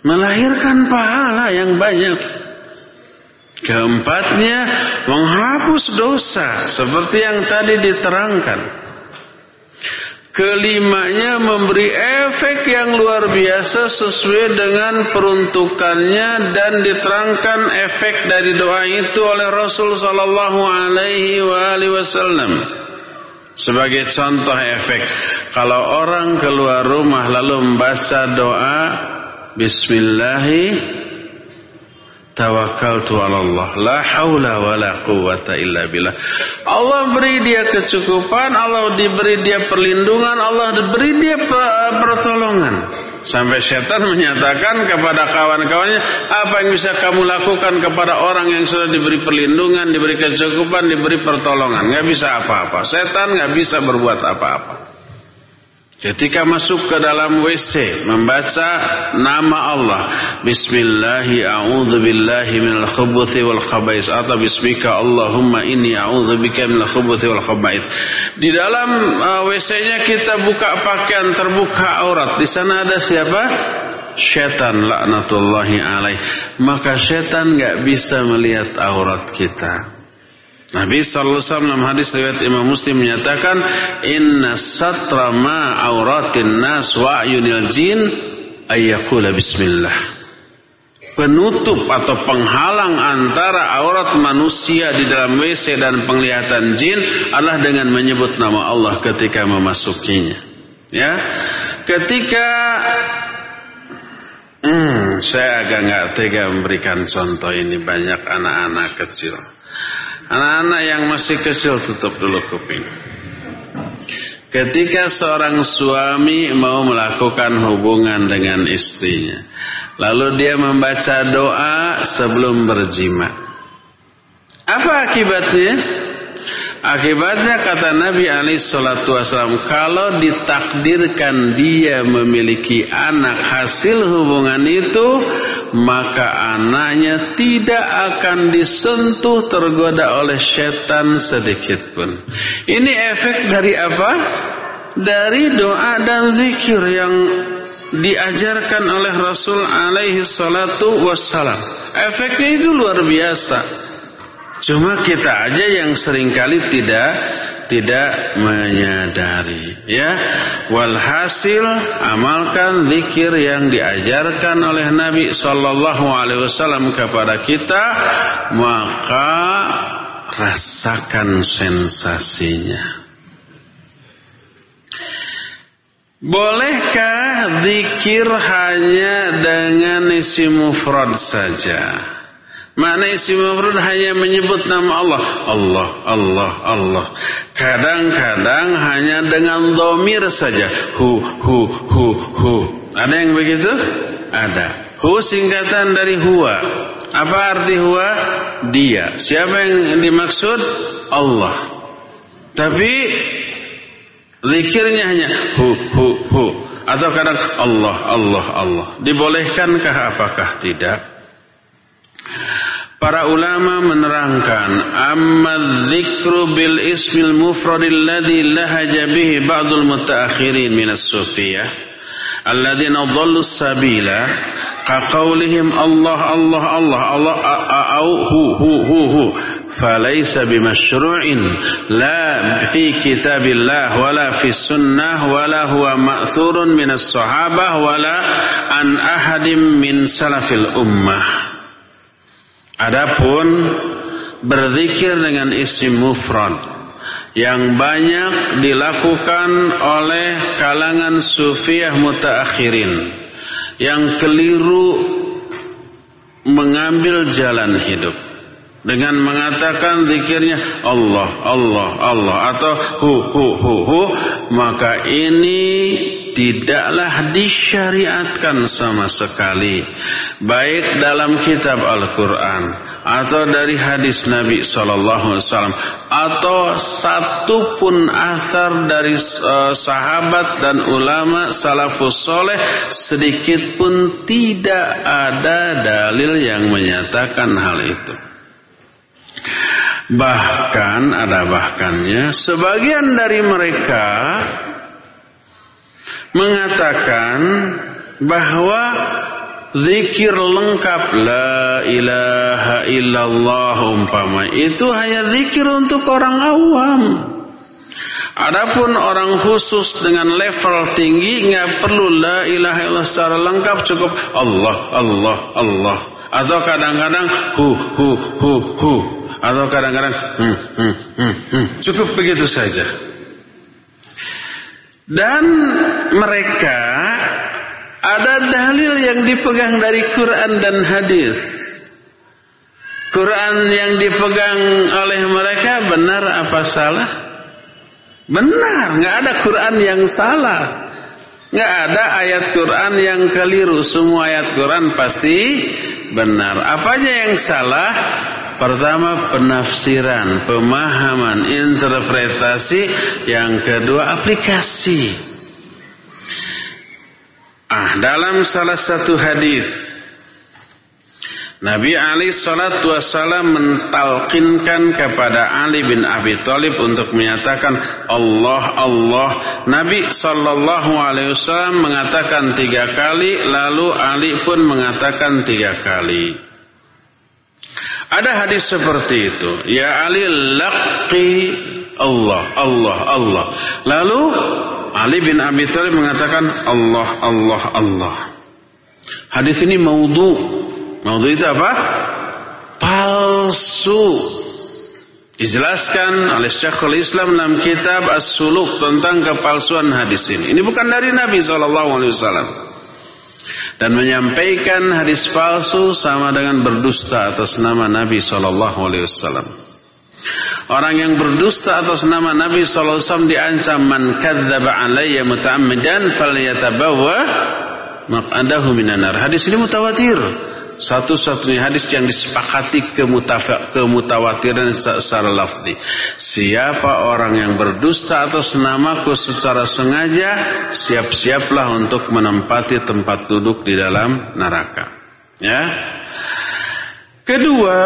melahirkan pahala yang banyak. Keempatnya menghapus dosa seperti yang tadi diterangkan. Kelimanya memberi efek yang luar biasa sesuai dengan peruntukannya dan diterangkan efek dari doa itu oleh Rasul sallallahu alaihi wasallam. Sebagai contoh efek, kalau orang keluar rumah lalu membaca doa Bismillahi tawakkaltu ala Allah la haula wala quwata illa billah. Allah beri dia kecukupan, Allah diberi dia perlindungan, Allah diberi dia pertolongan. Sampai setan menyatakan kepada kawan-kawannya, apa yang bisa kamu lakukan kepada orang yang sudah diberi perlindungan, diberi kecukupan, diberi pertolongan? Nggak bisa apa-apa. Setan nggak bisa berbuat apa-apa. Ketika masuk ke dalam WC membaca nama Allah Bismillahi a'udzu billahi minal khubuthi wal khabais atau bismika Allahumma inni a'udzu bika minal khubuthi wal khabais. Di dalam uh, WC-nya kita buka pakaian terbuka aurat. Di sana ada siapa? Setan laknatullahi alaih. Maka setan nggak bisa melihat aurat kita. Nabi sallallahu alaihi wasallam hadis riwayat Imam Muslim menyatakan inna satra ma auratin nas wa ayunil jin ayyakula bismillah. Penutup atau penghalang antara aurat manusia di dalam WC dan penglihatan jin adalah dengan menyebut nama Allah ketika memasukinya. Ya, ketika hmm, saya agak nggak tega memberikan contoh ini banyak anak-anak kecil. Anak-anak yang masih kecil tutup dulu kuping. Ketika seorang suami mau melakukan hubungan dengan istrinya, lalu dia membaca doa sebelum berjima. Apa akibatnya? Akibatnya kata Nabi Ali Shallallahu Wasallam, kalau ditakdirkan dia memiliki anak hasil hubungan itu, maka anaknya tidak akan disentuh tergoda oleh setan sedikit pun. Ini efek dari apa? Dari doa dan zikir yang diajarkan oleh Rasul alaihi salatu wassalam. Efeknya itu luar biasa. Cuma kita aja yang sering kali tidak tidak menyadari ya walhasil amalkan zikir yang diajarkan oleh Nabi sallallahu alaihi wasallam kepada kita maka rasakan sensasinya Bolehkah zikir hanya dengan isim mufrad saja? Makna isim mafrud hanya menyebut nama Allah. Allah, Allah, Allah. Kadang-kadang hanya dengan domir saja. Hu, hu, hu, hu. Ada yang begitu? Ada. Hu singkatan dari huwa. Apa arti huwa? Dia. Siapa yang dimaksud? Allah. Tapi zikirnya hanya hu hu hu atau kadang Allah Allah Allah. Dibolehkankah apakah tidak? Para ulama menerangkan amma dzikru bil ismil mufrad alladhi lahaja bihi ba'dul mutaakhirin min as-sufiyah alladhina dhallu sabila kaqaulihim Allah Allah Allah Allah au hu hu hu hu falaysa bimashru'in la fi kitabillah wala fi sunnah wala huwa ma'thurun min as-sahabah wala an ahadim min salafil ummah Adapun berzikir dengan isim mufrad yang banyak dilakukan oleh kalangan sufiah mutaakhirin yang keliru mengambil jalan hidup dengan mengatakan zikirnya Allah Allah Allah atau hu hu hu hu maka ini tidaklah disyariatkan sama sekali. Baik dalam kitab Al-Qur'an atau dari hadis Nabi sallallahu alaihi wasallam atau satu pun asar dari uh, sahabat dan ulama salafus soleh sedikit pun tidak ada dalil yang menyatakan hal itu Bahkan ada bahkannya sebagian dari mereka mengatakan bahwa zikir lengkap la ilaha illallah umpama itu hanya zikir untuk orang awam. Adapun orang khusus dengan level tinggi nggak perlu la ilaha illallah secara lengkap cukup Allah Allah Allah atau kadang-kadang hu hu hu hu atau kadang-kadang hmm, hmm, hmm, hmm. cukup begitu saja. Dan mereka ada dalil yang dipegang dari Quran dan hadis. Quran yang dipegang oleh mereka benar apa salah? Benar, nggak ada Quran yang salah. Nggak ada ayat Quran yang keliru. Semua ayat Quran pasti benar. Apa aja yang salah? Pertama penafsiran, pemahaman, interpretasi. Yang kedua aplikasi. Ah, dalam salah satu hadis Nabi Ali Shallallahu Wasallam mentalkinkan kepada Ali bin Abi Thalib untuk menyatakan Allah Allah. Nabi Shallallahu Alaihi Wasallam mengatakan tiga kali, lalu Ali pun mengatakan tiga kali. Ada hadis seperti itu. Ya Ali laqi Allah, Allah, Allah. Lalu Ali bin Abi Thalib mengatakan Allah, Allah, Allah. Hadis ini maudhu Maudhu itu apa? Palsu. Dijelaskan oleh Syekhul Islam dalam kitab As-Suluk tentang kepalsuan hadis ini. Ini bukan dari Nabi SAW. Dan menyampaikan hadis palsu sama dengan berdusta atas nama Nabi SAW. Orang yang berdusta atas nama Nabi SAW diancam man kadzdzaba alayya muta'ammidan falyatabawa maq'adahu minan nar. Hadis ini mutawatir satu-satunya hadis yang disepakati kemutawatiran secara lafzi. Siapa orang yang berdusta atas namaku secara sengaja, siap-siaplah untuk menempati tempat duduk di dalam neraka. Ya. Kedua,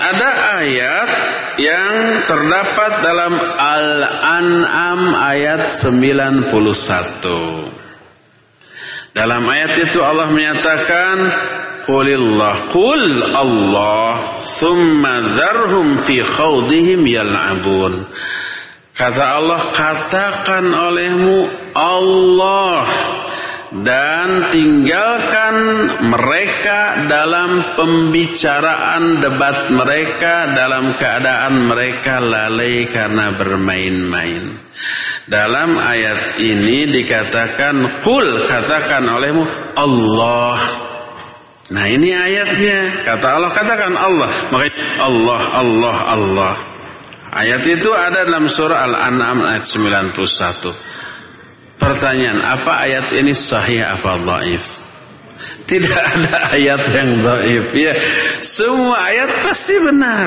ada ayat yang terdapat dalam Al-An'am ayat 91. Dalam ayat itu Allah menyatakan Qulillah Qul Allah Thumma dharhum fi khawdihim yal'abun Kata Allah katakan olehmu Allah dan tinggalkan mereka dalam pembicaraan debat mereka dalam keadaan mereka lalai karena bermain-main. Dalam ayat ini dikatakan kul katakan olehmu Allah. Nah ini ayatnya kata Allah katakan Allah makanya Allah Allah Allah. Ayat itu ada dalam surah Al-An'am ayat 91. Pertanyaan, apa ayat ini sahih apa dhaif? Tidak ada ayat yang dhaif ya. Semua ayat pasti benar.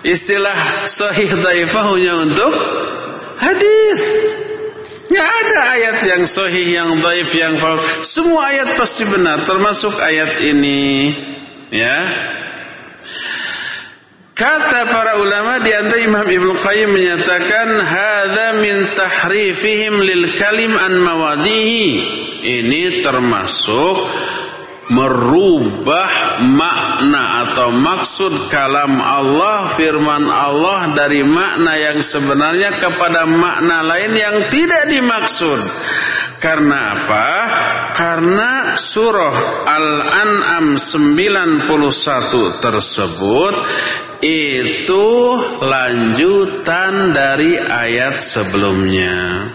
Istilah sahih dhaifah hanya untuk hadis. Tidak ada ayat yang sahih, yang dhaif, yang false. Semua ayat pasti benar, termasuk ayat ini. Ya. Kata para ulama di antara Imam Ibnu Qayyim menyatakan hadza min tahrifihim lil kalim an mawadihi. Ini termasuk merubah makna atau maksud kalam Allah firman Allah dari makna yang sebenarnya kepada makna lain yang tidak dimaksud. Karena apa? Karena surah Al-An'am 91 tersebut itu lanjutan dari ayat sebelumnya.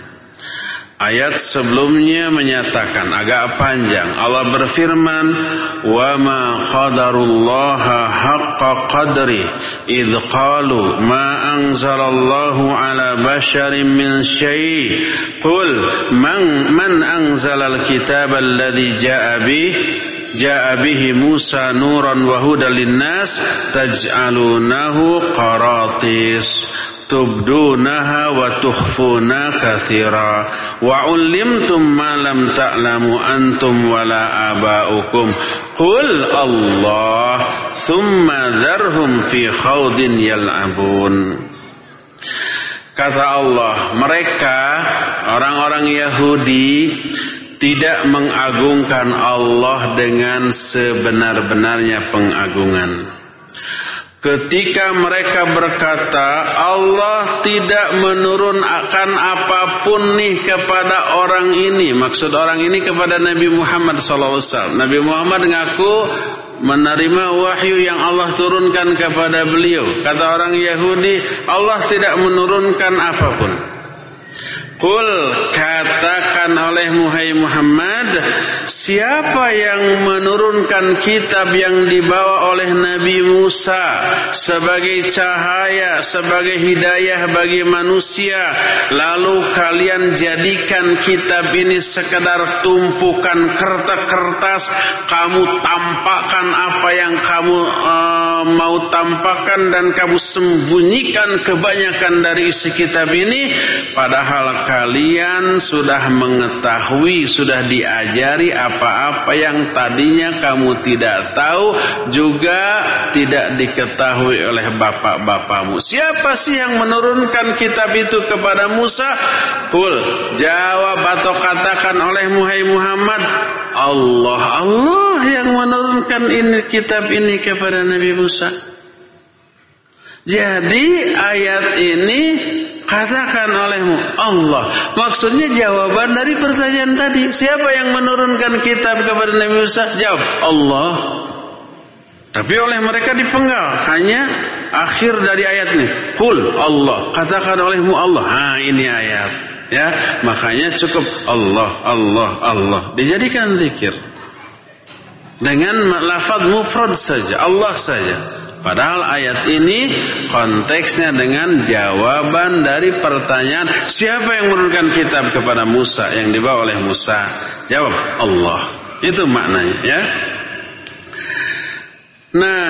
Ayat sebelumnya menyatakan agak panjang. Allah berfirman, "Wa ma qadarullaha haqqa qadri id qalu ma anzalallahu ala basharin min syai'." Qul man man anzalal kitaba alladhi ja'a bih جاء به موسى نورا وهدى للناس تجعلونه قراطيس tubdunaha wa tukhfuna kathira. Wa ulimtum ma lam ta'lamu antum wala aba'ukum. Qul Allah thumma dharhum fi khawdin yal'abun. Kata Allah mereka orang-orang Yahudi tidak mengagungkan Allah dengan sebenar-benarnya pengagungan. Ketika mereka berkata Allah tidak menurunkan apa pun nih kepada orang ini. Maksud orang ini kepada Nabi Muhammad SAW Nabi Muhammad ngaku menerima wahyu yang Allah turunkan kepada beliau. Kata orang Yahudi Allah tidak menurunkan apa pun Kul katakan oleh Muhai Muhammad Siapa yang menurunkan kitab yang dibawa oleh Nabi Musa Sebagai cahaya, sebagai hidayah bagi manusia Lalu kalian jadikan kitab ini sekedar tumpukan kertas-kertas Kamu tampakkan apa yang kamu uh, mau tampakkan Dan kamu sembunyikan kebanyakan dari isi kitab ini Padahal kalian sudah mengetahui, sudah diajari apa-apa yang tadinya kamu tidak tahu, juga tidak diketahui oleh bapak-bapakmu. Siapa sih yang menurunkan kitab itu kepada Musa? Kul, jawab atau katakan oleh Muhai Muhammad, Allah, Allah yang menurunkan ini kitab ini kepada Nabi Musa. Jadi ayat ini Katakan olehmu Allah. Maksudnya jawaban dari pertanyaan tadi. Siapa yang menurunkan kitab kepada Nabi Musa? Jawab Allah. Tapi oleh mereka dipenggal. Hanya akhir dari ayat ini. Kul Allah. Katakan olehmu Allah. Ha ini ayat. Ya, makanya cukup Allah, Allah, Allah. Dijadikan zikir. Dengan lafaz mufrad saja, Allah saja. Padahal ayat ini konteksnya dengan jawaban dari pertanyaan siapa yang menurunkan kitab kepada Musa yang dibawa oleh Musa? Jawab Allah. Itu maknanya ya. Nah,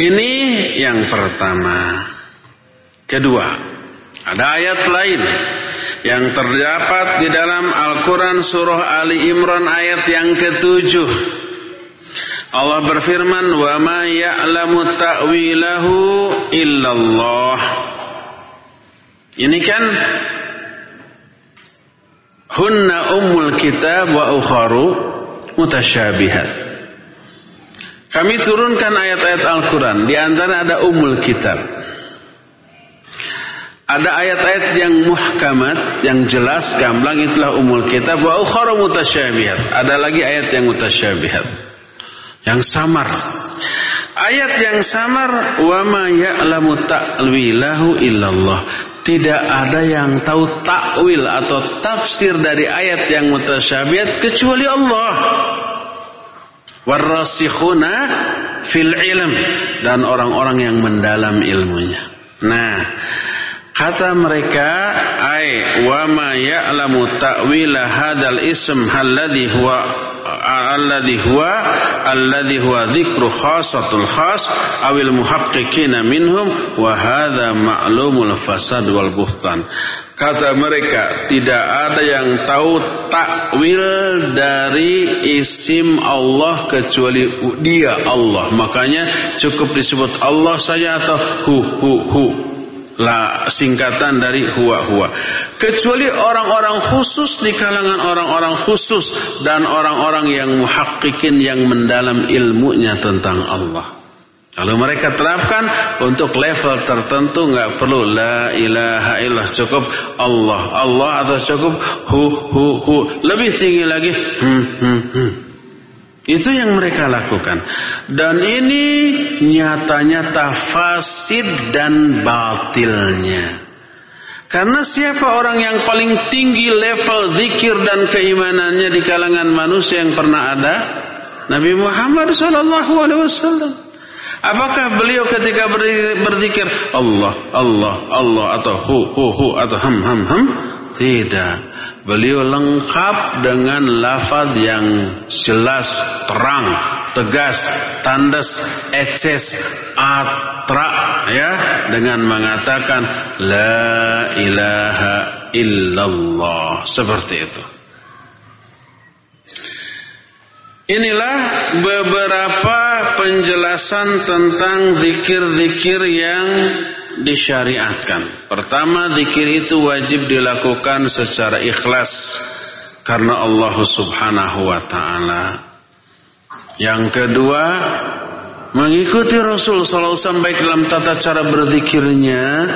ini yang pertama. Kedua, ada ayat lain yang terdapat di dalam Al-Quran Surah Ali Imran ayat yang ketujuh Allah berfirman, "Wa ma ya'lamu ta'wilahu illallah." Ini kan hunna ummul kitab wa ukharu mutasyabihat. Kami turunkan ayat-ayat Al-Quran Di antara ada umul kitab Ada ayat-ayat yang muhkamat Yang jelas, gamblang itulah umul kitab Wa ukharu mutasyabihat Ada lagi ayat yang mutasyabihat yang samar. Ayat yang samar wa ma ya'lamu ta'wilahu illallah. Tidak ada yang tahu takwil atau tafsir dari ayat yang mutasyabihat kecuali Allah. Warasikhuna fil ilm dan orang-orang yang mendalam ilmunya. Nah, kata mereka ay wa ma ya'lamu ta'wila hadzal ism alladhi huwa alladhi huwa alladhi huwa dzikru khasatul khas awil muhaqqiqina minhum wa hadha ma'lumul fasad wal buhtan Kata mereka tidak ada yang tahu takwil dari isim Allah kecuali dia Allah. Makanya cukup disebut Allah saja atau hu hu hu lah singkatan dari huwa huwa. Kecuali orang-orang khusus di kalangan orang-orang khusus dan orang-orang yang muhakkikin yang mendalam ilmunya tentang Allah. Kalau mereka terapkan untuk level tertentu nggak perlu la ilaha illallah cukup Allah Allah atau cukup hu hu hu lebih tinggi lagi hmm, hmm, hmm. Itu yang mereka lakukan. Dan ini nyata-nyata fasid dan batilnya. Karena siapa orang yang paling tinggi level zikir dan keimanannya di kalangan manusia yang pernah ada? Nabi Muhammad wasallam. Apakah beliau ketika berzikir Allah, Allah, Allah atau hu, hu, hu atau ham, ham, ham? Tidak. Beliau lengkap dengan lafaz yang jelas, terang, tegas, tandas, ekses, atra ya dengan mengatakan la ilaha illallah seperti itu. Inilah beberapa penjelasan tentang zikir-zikir yang disyariatkan. Pertama, zikir itu wajib dilakukan secara ikhlas karena Allah Subhanahu wa taala. Yang kedua, mengikuti Rasul sallallahu baik dalam tata cara berzikirnya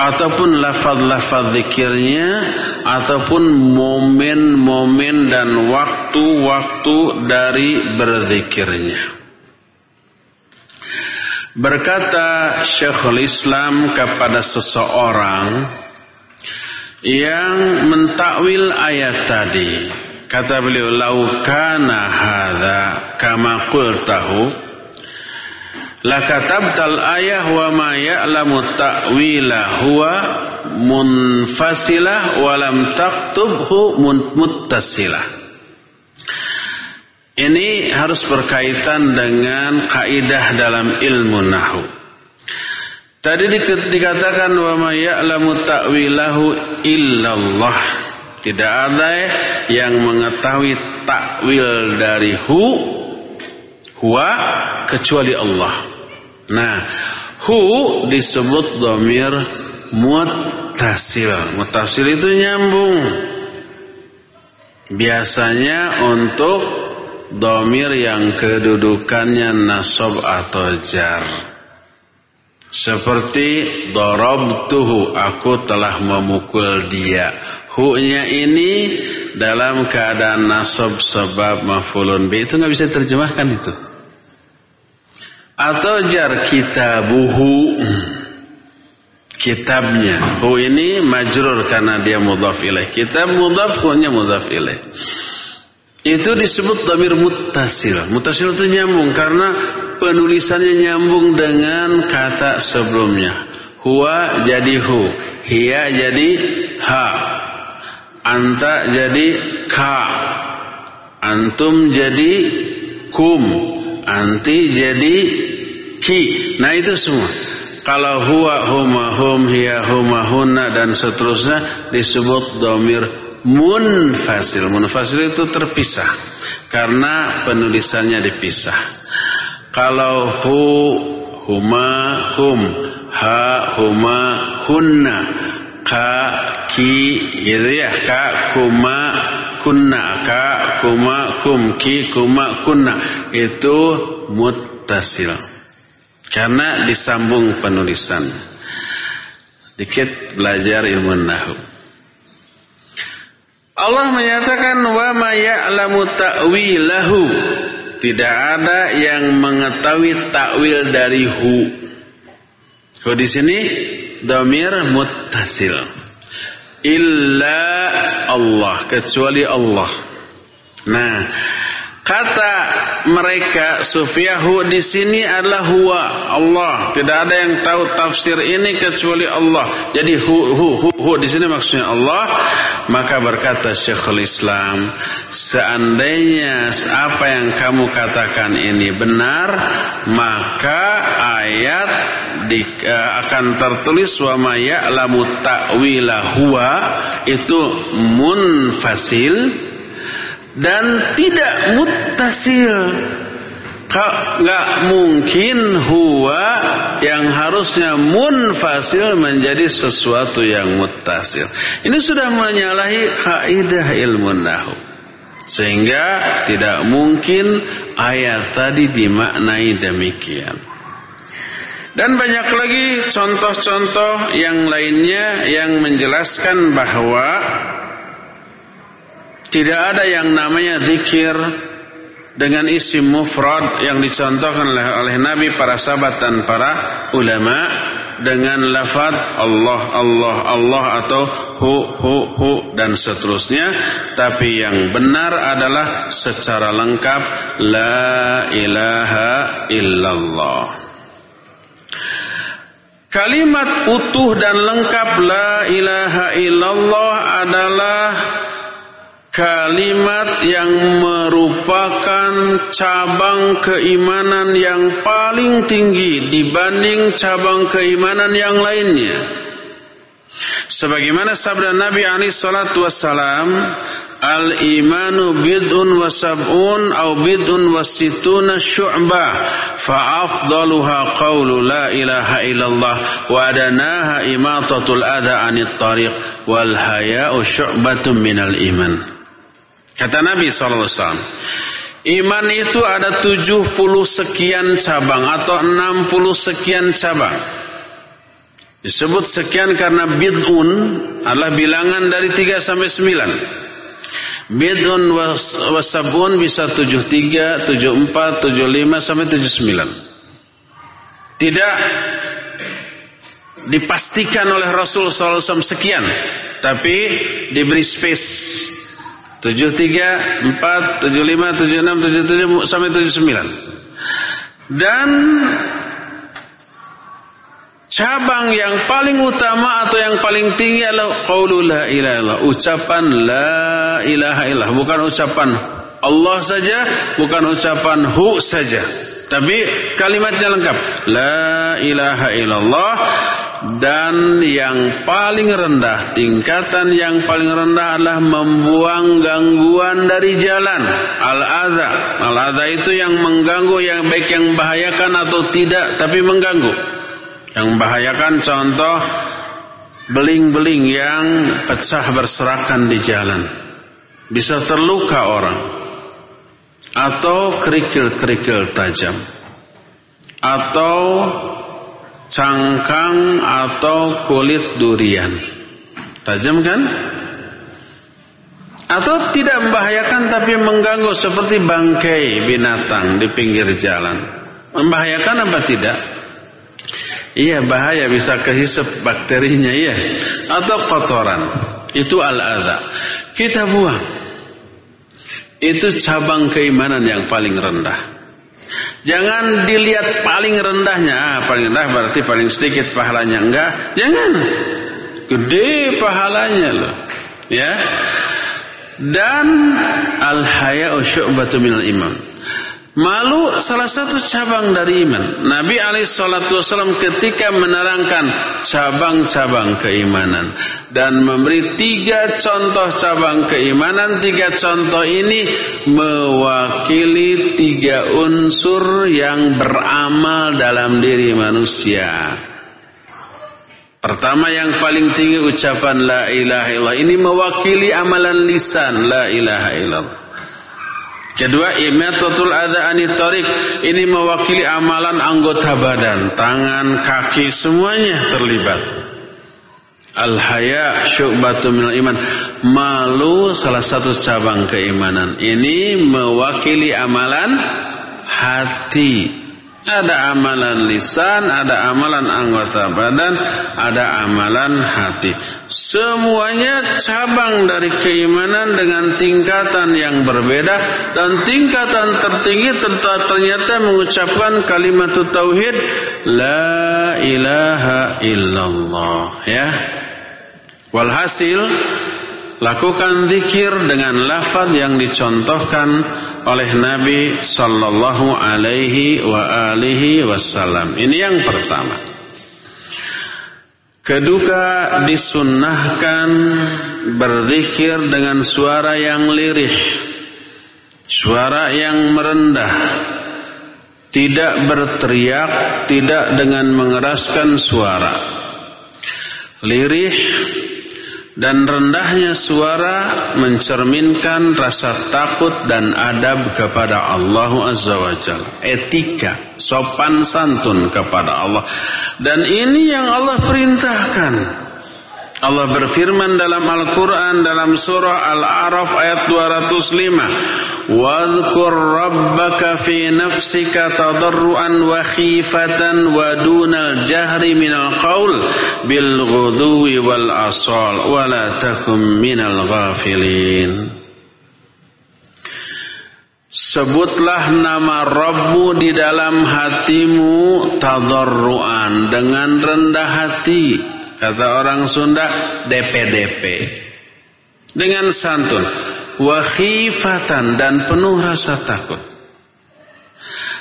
ataupun lafaz-lafaz zikirnya ataupun momen-momen dan waktu-waktu dari berzikirnya. Berkata Syekhul Islam kepada seseorang yang mentakwil ayat tadi. Kata beliau, "Lau kana hadza kama qultahu lakatabtal ayah wa ma ya'lamu ta'wila huwa munfasilah wa lam taktubhu muttasilah. Ini harus berkaitan dengan kaidah dalam ilmu nahu. Tadi dikatakan wa ma ya'lamu ta'wilahu illallah. Tidak ada yang mengetahui takwil dari hu huwa kecuali Allah. Nah, hu disebut domir mutasil. Mutasil itu nyambung. Biasanya untuk domir yang kedudukannya nasab atau jar. Seperti tuhu aku telah memukul dia. Hu-nya ini dalam keadaan nasab sebab mafulun bi. Itu nggak bisa terjemahkan itu. Atau jar kitabuhu kitabnya. Hu ini majrur karena dia mudhaf ilaih. Kitab mudhaf hunya ilaih itu disebut damir muttasil muttasil itu nyambung karena penulisannya nyambung dengan kata sebelumnya huwa jadi hu hiya jadi ha anta jadi ka antum jadi kum anti jadi ki. Nah itu semua. Kalau huwa huma hum hiya huma hunna dan seterusnya disebut domir munfasil. Munfasil itu terpisah. Karena penulisannya dipisah. Kalau hu huma hum. Ha huma hunna. Ka ki gitu ya. Ka kuma kunna. Ka kuma kum ki kuma kunna. Itu muttasil. Karena disambung penulisan. Dikit belajar ilmu nahu Allah menyatakan wa ma ya'lamu ta'wilahu. Tidak ada yang mengetahui takwil dari hu. Hu di sini damir muttasil. Illa Allah kecuali Allah. Nah kata mereka sufiyahu di sini adalah huwa Allah. Tidak ada yang tahu tafsir ini kecuali Allah. Jadi hu hu hu, hu di sini maksudnya Allah Maka berkata Syekhul Islam, seandainya apa yang kamu katakan ini benar, maka ayat di, uh, akan tertulis wa ma ya'lamu ta'wila huwa itu munfasil dan tidak muttasil nggak mungkin huwa yang harusnya munfasil menjadi sesuatu yang muttasil. Ini sudah menyalahi kaidah ilmu nahu. Sehingga tidak mungkin ayat tadi dimaknai demikian. Dan banyak lagi contoh-contoh yang lainnya yang menjelaskan bahwa tidak ada yang namanya zikir dengan isim mufrad yang dicontohkan oleh, oleh Nabi para sahabat dan para ulama dengan lafaz Allah Allah Allah atau hu hu hu dan seterusnya. Tapi yang benar adalah secara lengkap la ilaha illallah. Kalimat utuh dan lengkap la ilaha illallah adalah kalimat yang merupakan cabang keimanan yang paling tinggi dibanding cabang keimanan yang lainnya. Sebagaimana sabda Nabi Ali salatu wassalam, Al-imanu bid'un wa sab'un au bid'un wa situna syu'bah fa afdaluha qawlu la ilaha illallah wa adanaha imatatul adha anit tariq wal haya'u syu'batun minal iman. Kata Nabi SAW, iman itu ada 70 sekian cabang atau 60 sekian cabang. Disebut sekian karena bid'un adalah bilangan dari 3 sampai 9. Bid'un wasabun bisa 73, 74, 75 sampai 79. Tidak dipastikan oleh Rasul SAW sekian, tapi diberi space tujuh tiga empat tujuh lima tujuh enam tujuh tujuh sampai tujuh sembilan. Dan cabang yang paling utama atau yang paling tinggi adalah qaulul illallah. Ucapan la ilaha illallah. Bukan ucapan Allah saja bukan ucapan hu saja. Tapi kalimatnya lengkap. La ilaha illallah dan yang paling rendah tingkatan yang paling rendah adalah membuang gangguan dari jalan. Al-adza al-adza itu yang mengganggu yang baik yang membahayakan atau tidak tapi mengganggu. Yang membahayakan contoh beling-beling yang pecah berserakan di jalan. Bisa terluka orang. Atau kerikil-kerikil tajam. Atau cangkang atau kulit durian. Tajam kan? Atau tidak membahayakan tapi mengganggu seperti bangkai binatang di pinggir jalan. Membahayakan apa tidak? Iya bahaya bisa kehisap bakterinya iya. Atau kotoran. Itu al-adha. Kita buang. Itu cabang keimanan yang paling rendah. Jangan dilihat paling rendahnya, ah, paling rendah berarti paling sedikit pahalanya enggak. Jangan. Gede pahalanya loh. Ya. Dan al haya'u syu'batu minal iman. Malu salah satu cabang dari iman. Nabi Alaihissalam ketika menerangkan cabang-cabang keimanan dan memberi tiga contoh cabang keimanan, tiga contoh ini mewakili tiga unsur yang beramal dalam diri manusia. Pertama yang paling tinggi ucapan la ilaha illallah ini mewakili amalan lisan la ilaha illallah. Kedua, imatatul adha anitarik ini mewakili amalan anggota badan, tangan, kaki semuanya terlibat. Al-haya syu'batu minal iman. Malu salah satu cabang keimanan. Ini mewakili amalan hati. Ada amalan lisan, ada amalan anggota badan, ada amalan hati. Semuanya cabang dari keimanan dengan tingkatan yang berbeda dan tingkatan tertinggi ternyata mengucapkan kalimat tauhid la ilaha illallah ya. Walhasil Lakukan zikir dengan lafaz yang dicontohkan oleh Nabi sallallahu alaihi wa alihi wasallam. Ini yang pertama. Kedua disunnahkan berzikir dengan suara yang lirih. Suara yang merendah. Tidak berteriak, tidak dengan mengeraskan suara. Lirih dan rendahnya suara mencerminkan rasa takut dan adab kepada Allah Azza wa Jalla. Etika, sopan santun kepada Allah. Dan ini yang Allah perintahkan. Allah berfirman dalam Al-Quran dalam surah Al-A'raf ayat 205. Wadhkur rabbaka fi nafsika tadarruan wa khifatan wa dunal jahri minal qawl bil ghuduwi wal asal. Sebutlah nama Rabbu di dalam hatimu tadarruan dengan rendah hati Kata orang Sunda DP-DP. Dengan santun. Wakhifatan dan penuh rasa takut.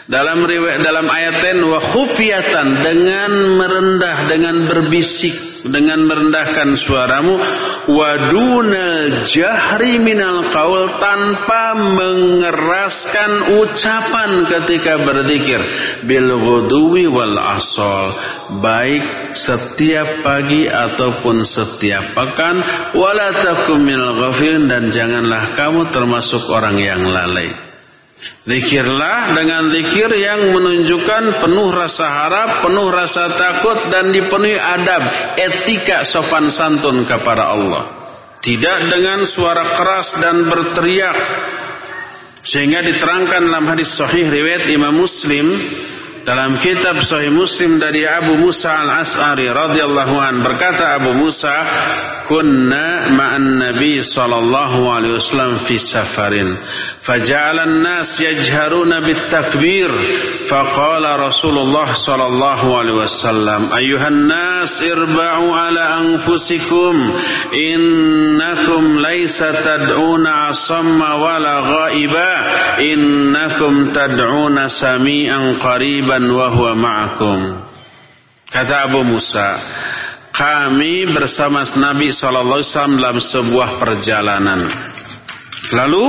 Dalam riwayat dalam ayat lain wa khufiyatan dengan merendah dengan berbisik dengan merendahkan suaramu wa dunal jahri minal qaul tanpa mengeraskan ucapan ketika berzikir. Bil ghudwi wal asal baik setiap pagi ataupun setiap pekan. Wala takum minal ghafilin dan janganlah kamu termasuk orang yang lalai Zikirlah dengan zikir yang menunjukkan penuh rasa harap, penuh rasa takut dan dipenuhi adab, etika sopan santun kepada Allah. Tidak dengan suara keras dan berteriak. Sehingga diterangkan dalam hadis sahih riwayat Imam Muslim dalam kitab Sahih Muslim dari Abu Musa Al-As'ari radhiyallahu an berkata Abu Musa kunna ma'an Nabi sallallahu alaihi wasallam fi safarin faja'ala an-nas yajharuna bit-takbir faqala Rasulullah sallallahu alaihi wasallam ayuhan nas irba'u ala anfusikum innakum laysa tad'una asamma wala ghaiba innakum tad'una sami'an qariban dan wa huwa ma'akum. Kata Abu Musa, kami bersama Nabi SAW dalam sebuah perjalanan. Lalu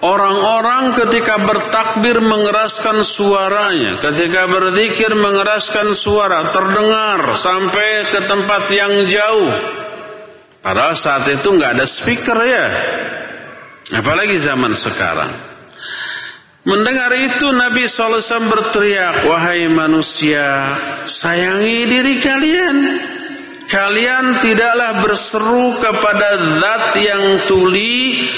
orang-orang ketika bertakbir mengeraskan suaranya, ketika berzikir mengeraskan suara, terdengar sampai ke tempat yang jauh. Padahal saat itu nggak ada speaker ya. Apalagi zaman sekarang. Mendengar itu Nabi SAW berteriak, Wahai manusia, sayangi diri kalian. Kalian tidaklah berseru kepada zat yang tuli,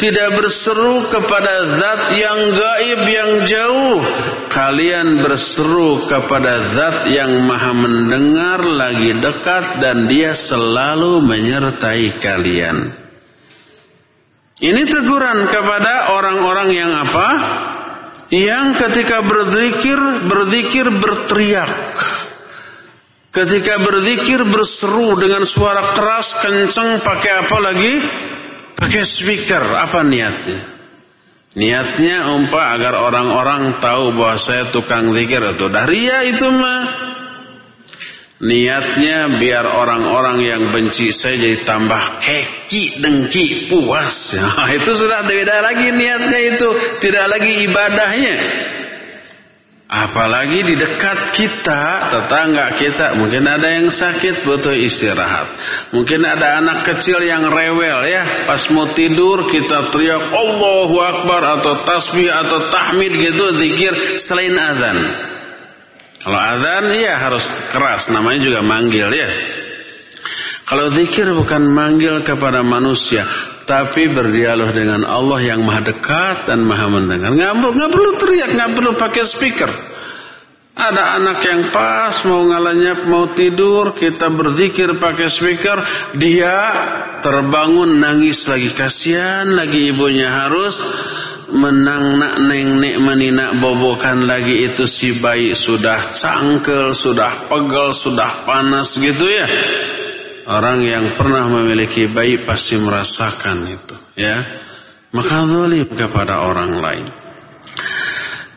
tidak berseru kepada zat yang gaib yang jauh. Kalian berseru kepada zat yang maha mendengar lagi dekat dan dia selalu menyertai kalian. Ini teguran kepada orang-orang yang apa? Yang ketika berzikir, berzikir berteriak. Ketika berzikir berseru dengan suara keras, kenceng, pakai apa lagi? Pakai speaker. Apa niatnya? Niatnya umpah agar orang-orang tahu bahwa saya tukang zikir atau daria itu mah. Niatnya biar orang-orang yang benci saya jadi tambah keki, dengki, puas. Nah, itu sudah beda lagi niatnya itu. Tidak lagi ibadahnya. Apalagi di dekat kita, tetangga kita, mungkin ada yang sakit butuh istirahat. Mungkin ada anak kecil yang rewel ya, pas mau tidur kita teriak Allahu Akbar atau tasbih atau tahmid gitu, zikir selain azan. Kalau azan ya harus keras, namanya juga manggil ya. Kalau zikir bukan manggil kepada manusia, tapi berdialog dengan Allah yang maha dekat dan maha mendengar. Nggak, nggak perlu teriak, nggak perlu pakai speaker. Ada anak yang pas mau ngalanyap mau tidur, kita berzikir pakai speaker, dia terbangun nangis lagi kasihan, lagi ibunya harus menang nak neng nek menina bobokan lagi itu si bayi sudah cangkel, sudah pegel, sudah panas gitu ya. Orang yang pernah memiliki bayi pasti merasakan itu, ya. Maka zalim kepada orang lain.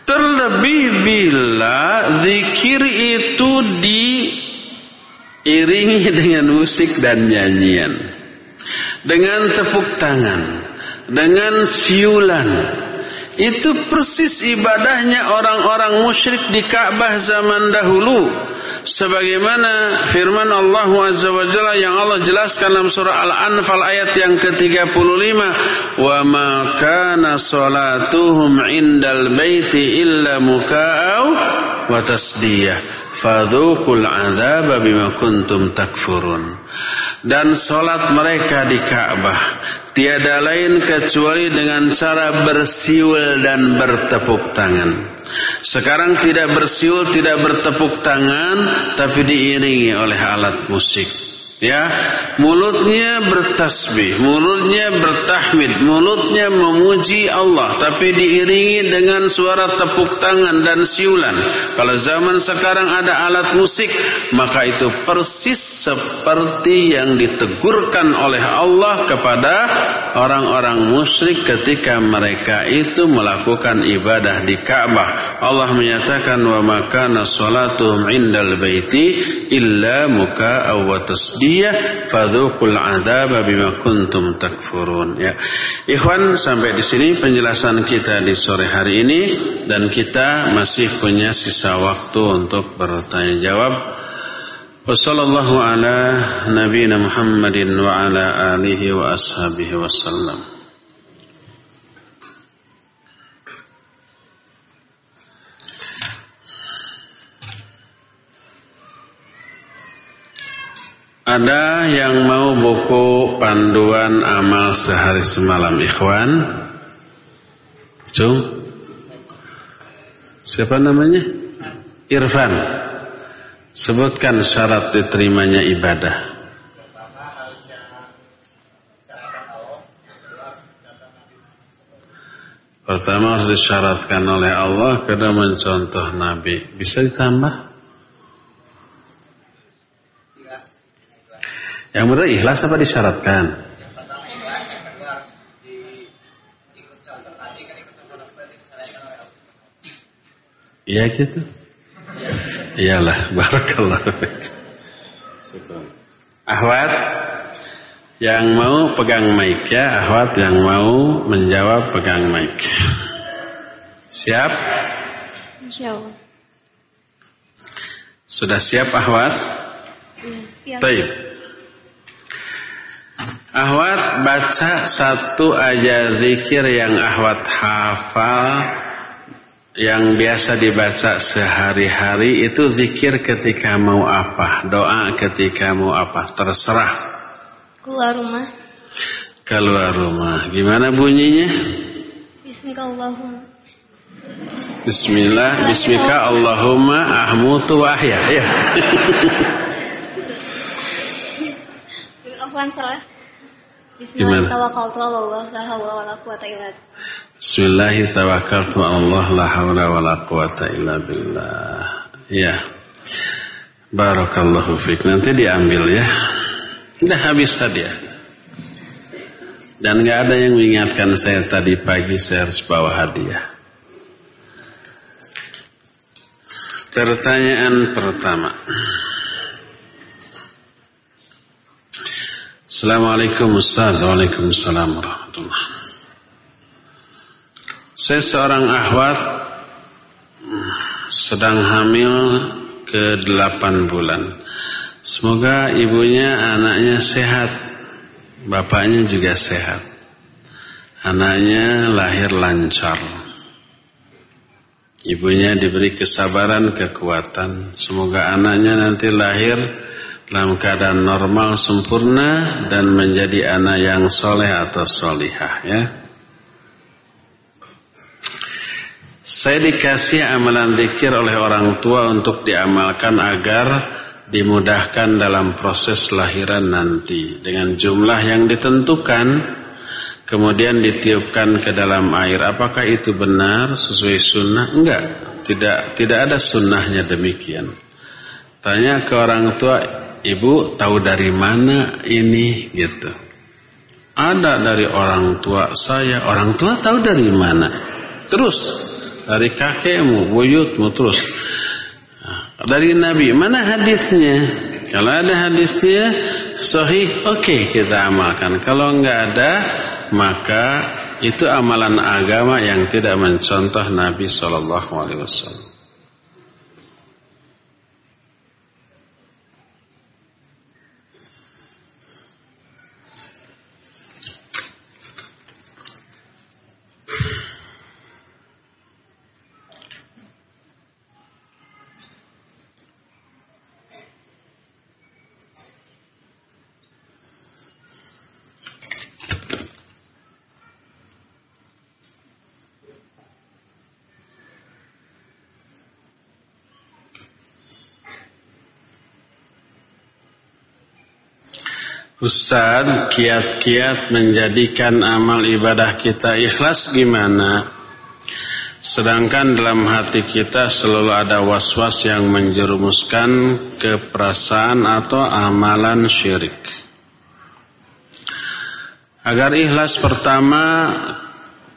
Terlebih bila zikir itu diiringi dengan musik dan nyanyian. Dengan tepuk tangan, dengan siulan, itu persis ibadahnya orang-orang musyrik di Ka'bah zaman dahulu. Sebagaimana firman Allah Azza wa Jalla yang Allah jelaskan dalam surah Al-Anfal ayat yang ke-35, "Wa ma kana salatuhum 'indal baiti illa muka'au wa tasdiyah." Fadhuqul 'adzaba bima kuntum takfurun. Dan salat mereka di Ka'bah Tiada lain kecuali dengan cara bersiul dan bertepuk tangan. Sekarang tidak bersiul, tidak bertepuk tangan, tapi diiringi oleh alat musik. Ya, mulutnya bertasbih, mulutnya bertahmid, mulutnya memuji Allah, tapi diiringi dengan suara tepuk tangan dan siulan. Kalau zaman sekarang ada alat musik, maka itu persis seperti yang ditegurkan oleh Allah kepada orang-orang musyrik ketika mereka itu melakukan ibadah di Ka'bah. Allah menyatakan wa makana salatuhum indal baiti illa muka'a wa tasbiyah fadhuqul adzaba bima kuntum takfurun ya. Ikhwan sampai di sini penjelasan kita di sore hari ini dan kita masih punya sisa waktu untuk bertanya jawab. وصلى الله على نبينا محمد وعلى آله وأصحابه وسلم Ada yang mau buku panduan amal sehari semalam ikhwan? Cung? Siapa namanya? Irfan. Sebutkan syarat diterimanya ibadah. Pertama harus disyaratkan oleh Allah, kedua mencontoh Nabi. Bisa ditambah? Yang benar ikhlas apa disyaratkan? Iya gitu. Iyalah, barakallah. Ahwat yang mau pegang mic ya, ahwat yang mau menjawab pegang mic. Siap? Insyaallah. Sudah siap ahwat? Ya, siap. Taib. Ahwat baca satu aja zikir yang ahwat hafal yang biasa dibaca sehari-hari itu zikir ketika mau apa, doa ketika mau apa, terserah. Keluar rumah. Keluar rumah. Gimana bunyinya? Bismillahirrahmanirrahim. Bismillah, Bismika Allahumma ahmutu wa ahya. Ya. Bismillahirrahmanirrahim. Bismillahirrahmanirrahim. Ya. Barakallahu fiik. Nanti diambil ya. Sudah habis tadi ya. Dan nggak ada yang mengingatkan saya tadi pagi saya harus bawa hadiah. Pertanyaan pertama. Assalamualaikum Ustaz. Waalaikumsalam warahmatullahi saya seorang ahwat sedang hamil ke delapan bulan. Semoga ibunya anaknya sehat, bapaknya juga sehat. Anaknya lahir lancar. Ibunya diberi kesabaran, kekuatan. Semoga anaknya nanti lahir dalam keadaan normal, sempurna dan menjadi anak yang soleh atau solihah ya. Saya dikasih amalan zikir oleh orang tua untuk diamalkan agar dimudahkan dalam proses lahiran nanti. Dengan jumlah yang ditentukan kemudian ditiupkan ke dalam air. Apakah itu benar sesuai sunnah? Enggak. Tidak tidak ada sunnahnya demikian. Tanya ke orang tua, ibu tahu dari mana ini gitu. Ada dari orang tua saya, orang tua tahu dari mana? Terus dari kakekmu, buyutmu terus. Nah, dari Nabi, mana hadisnya? Kalau ada hadisnya, sahih, oke okay, kita amalkan. Kalau enggak ada, maka itu amalan agama yang tidak mencontoh Nabi Shallallahu Alaihi Wasallam. Ustaz, kiat-kiat menjadikan amal ibadah kita ikhlas gimana? Sedangkan dalam hati kita selalu ada was-was yang menjerumuskan ke perasaan atau amalan syirik. Agar ikhlas pertama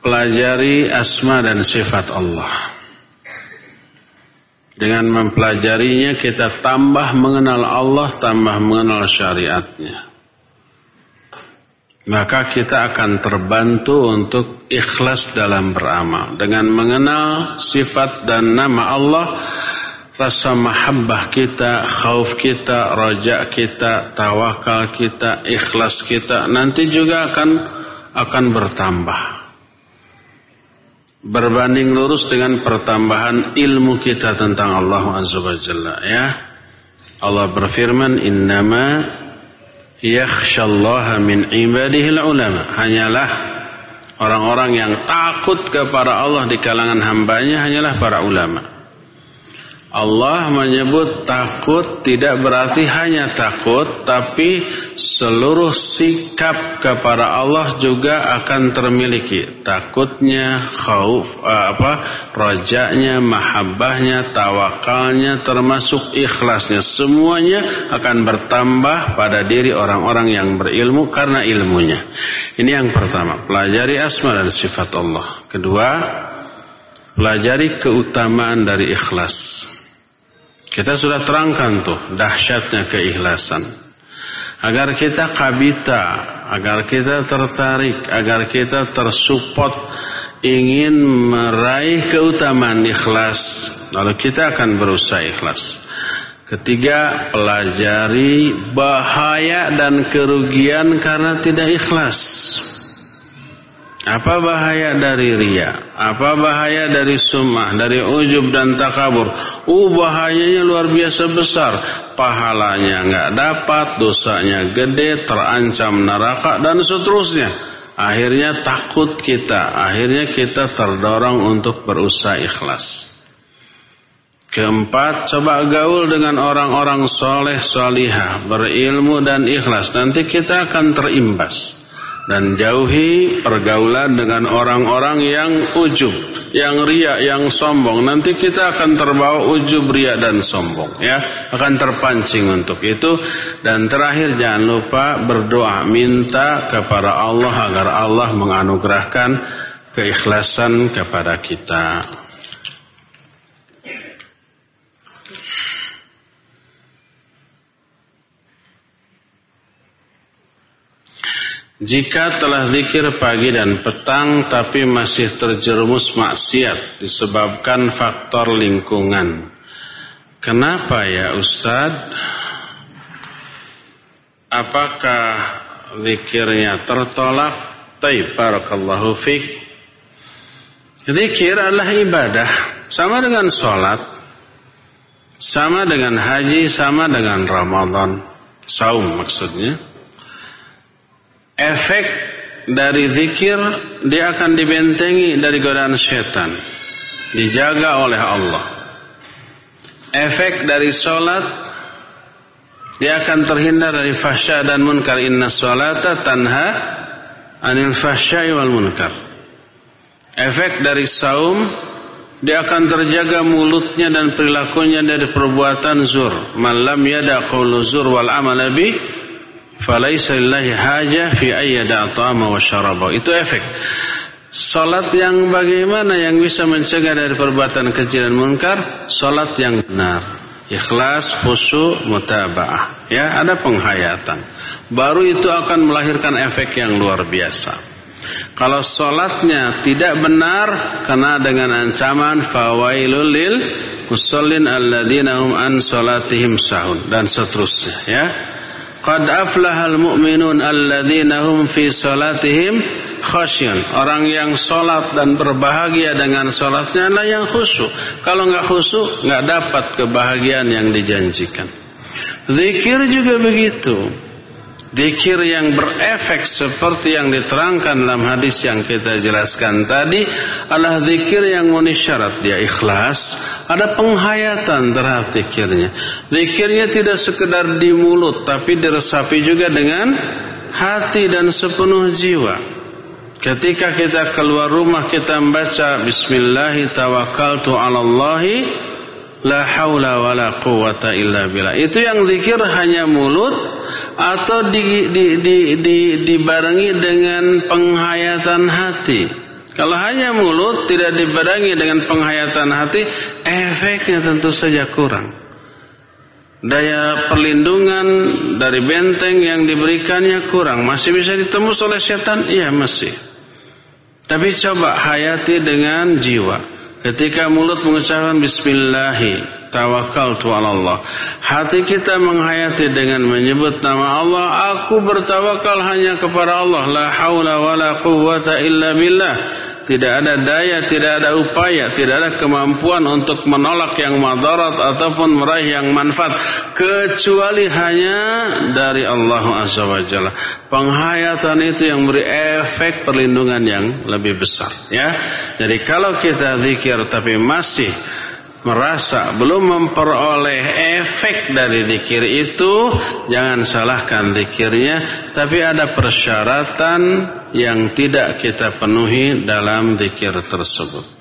pelajari asma dan sifat Allah. Dengan mempelajarinya kita tambah mengenal Allah, tambah mengenal syariatnya maka kita akan terbantu untuk ikhlas dalam beramal dengan mengenal sifat dan nama Allah rasa mahabbah kita, khauf kita, roja kita, tawakal kita, ikhlas kita nanti juga akan akan bertambah. Berbanding lurus dengan pertambahan ilmu kita tentang Allah Azza wa Jalla ya. Allah berfirman, "Innama yakhshallaha min ibadihil ulama. Hanyalah orang-orang yang takut kepada Allah di kalangan hambanya hanyalah para ulama. Allah menyebut takut tidak berarti hanya takut tapi seluruh sikap kepada Allah juga akan termiliki. Takutnya khauf eh, apa rojaknya mahabbahnya tawakalnya termasuk ikhlasnya. Semuanya akan bertambah pada diri orang-orang yang berilmu karena ilmunya. Ini yang pertama pelajari asma dan sifat Allah. Kedua pelajari keutamaan dari ikhlas kita sudah terangkan tuh dahsyatnya keikhlasan. Agar kita kabita, agar kita tertarik, agar kita tersupport ingin meraih keutamaan ikhlas, lalu kita akan berusaha ikhlas. Ketiga, pelajari bahaya dan kerugian karena tidak ikhlas. Apa bahaya dari ria? Apa bahaya dari sumah, dari ujub dan takabur? Uh, bahayanya luar biasa besar. Pahalanya nggak dapat, dosanya gede, terancam neraka dan seterusnya. Akhirnya takut kita, akhirnya kita terdorong untuk berusaha ikhlas. Keempat, coba gaul dengan orang-orang soleh, solihah, berilmu dan ikhlas. Nanti kita akan terimbas dan jauhi pergaulan dengan orang-orang yang ujub, yang ria, yang sombong. Nanti kita akan terbawa ujub, ria dan sombong, ya, akan terpancing untuk itu. Dan terakhir jangan lupa berdoa, minta kepada Allah agar Allah menganugerahkan keikhlasan kepada kita. Jika telah zikir pagi dan petang tapi masih terjerumus maksiat disebabkan faktor lingkungan. Kenapa ya Ustadz? Apakah zikirnya tertolak? Taib barakallahu fik. Zikir adalah ibadah sama dengan sholat, sama dengan haji, sama dengan Ramadan, saum maksudnya efek dari zikir dia akan dibentengi dari godaan setan. Dijaga oleh Allah. Efek dari solat dia akan terhindar dari fahsya dan munkar. Inna solata tanha anil fahsyai wal munkar. Efek dari saum dia akan terjaga mulutnya dan perilakunya dari perbuatan zur. Malam yada qawlu zur wal amal bi lillahi haja fi ayyada ta'ama wa. Itu efek. Salat yang bagaimana yang bisa mencegah dari perbuatan kecil dan munkar? Salat yang benar. Ikhlas, khusyuk, mutaba'ah. Ya, ada penghayatan. Baru itu akan melahirkan efek yang luar biasa. Kalau sholatnya tidak benar kena dengan ancaman fawailul lil musallin alladzina hum an sholatihim sahun dan seterusnya ya. Qad aflahal mu'minun alladzina hum fi sholatihim khasyun. Orang yang sholat dan berbahagia dengan sholatnya adalah yang khusyuk. Kalau nggak khusyuk nggak dapat kebahagiaan yang dijanjikan. Zikir juga begitu. Dikir yang berefek seperti yang diterangkan dalam hadis yang kita jelaskan tadi adalah zikir yang memenuhi syarat dia ikhlas, ada penghayatan terhadap zikirnya. Zikirnya tidak sekedar di mulut tapi diresapi juga dengan hati dan sepenuh jiwa. Ketika kita keluar rumah kita membaca Bismillahirrahmanirrahim la haula wala quwata illa billah. Itu yang zikir hanya mulut atau di, di, di, di, dibarengi dengan penghayatan hati. Kalau hanya mulut tidak dibarengi dengan penghayatan hati, efeknya tentu saja kurang. Daya perlindungan dari benteng yang diberikannya kurang. Masih bisa ditembus oleh setan? Iya masih. Tapi coba hayati dengan jiwa. Ketika mulut mengucapkan Bismillahi tawakkaltu ala Allah. Hati kita menghayati dengan menyebut nama Allah, aku bertawakal hanya kepada Allah. La haula wala quwwata illa billah. Tidak ada daya, tidak ada upaya, tidak ada kemampuan untuk menolak yang madarat ataupun meraih yang manfaat kecuali hanya dari Allah Azza wa Jalla. Penghayatan itu yang beri efek perlindungan yang lebih besar, ya. Jadi kalau kita zikir tapi masih merasa belum memperoleh efek dari zikir itu, jangan salahkan zikirnya, tapi ada persyaratan yang tidak kita penuhi dalam zikir tersebut.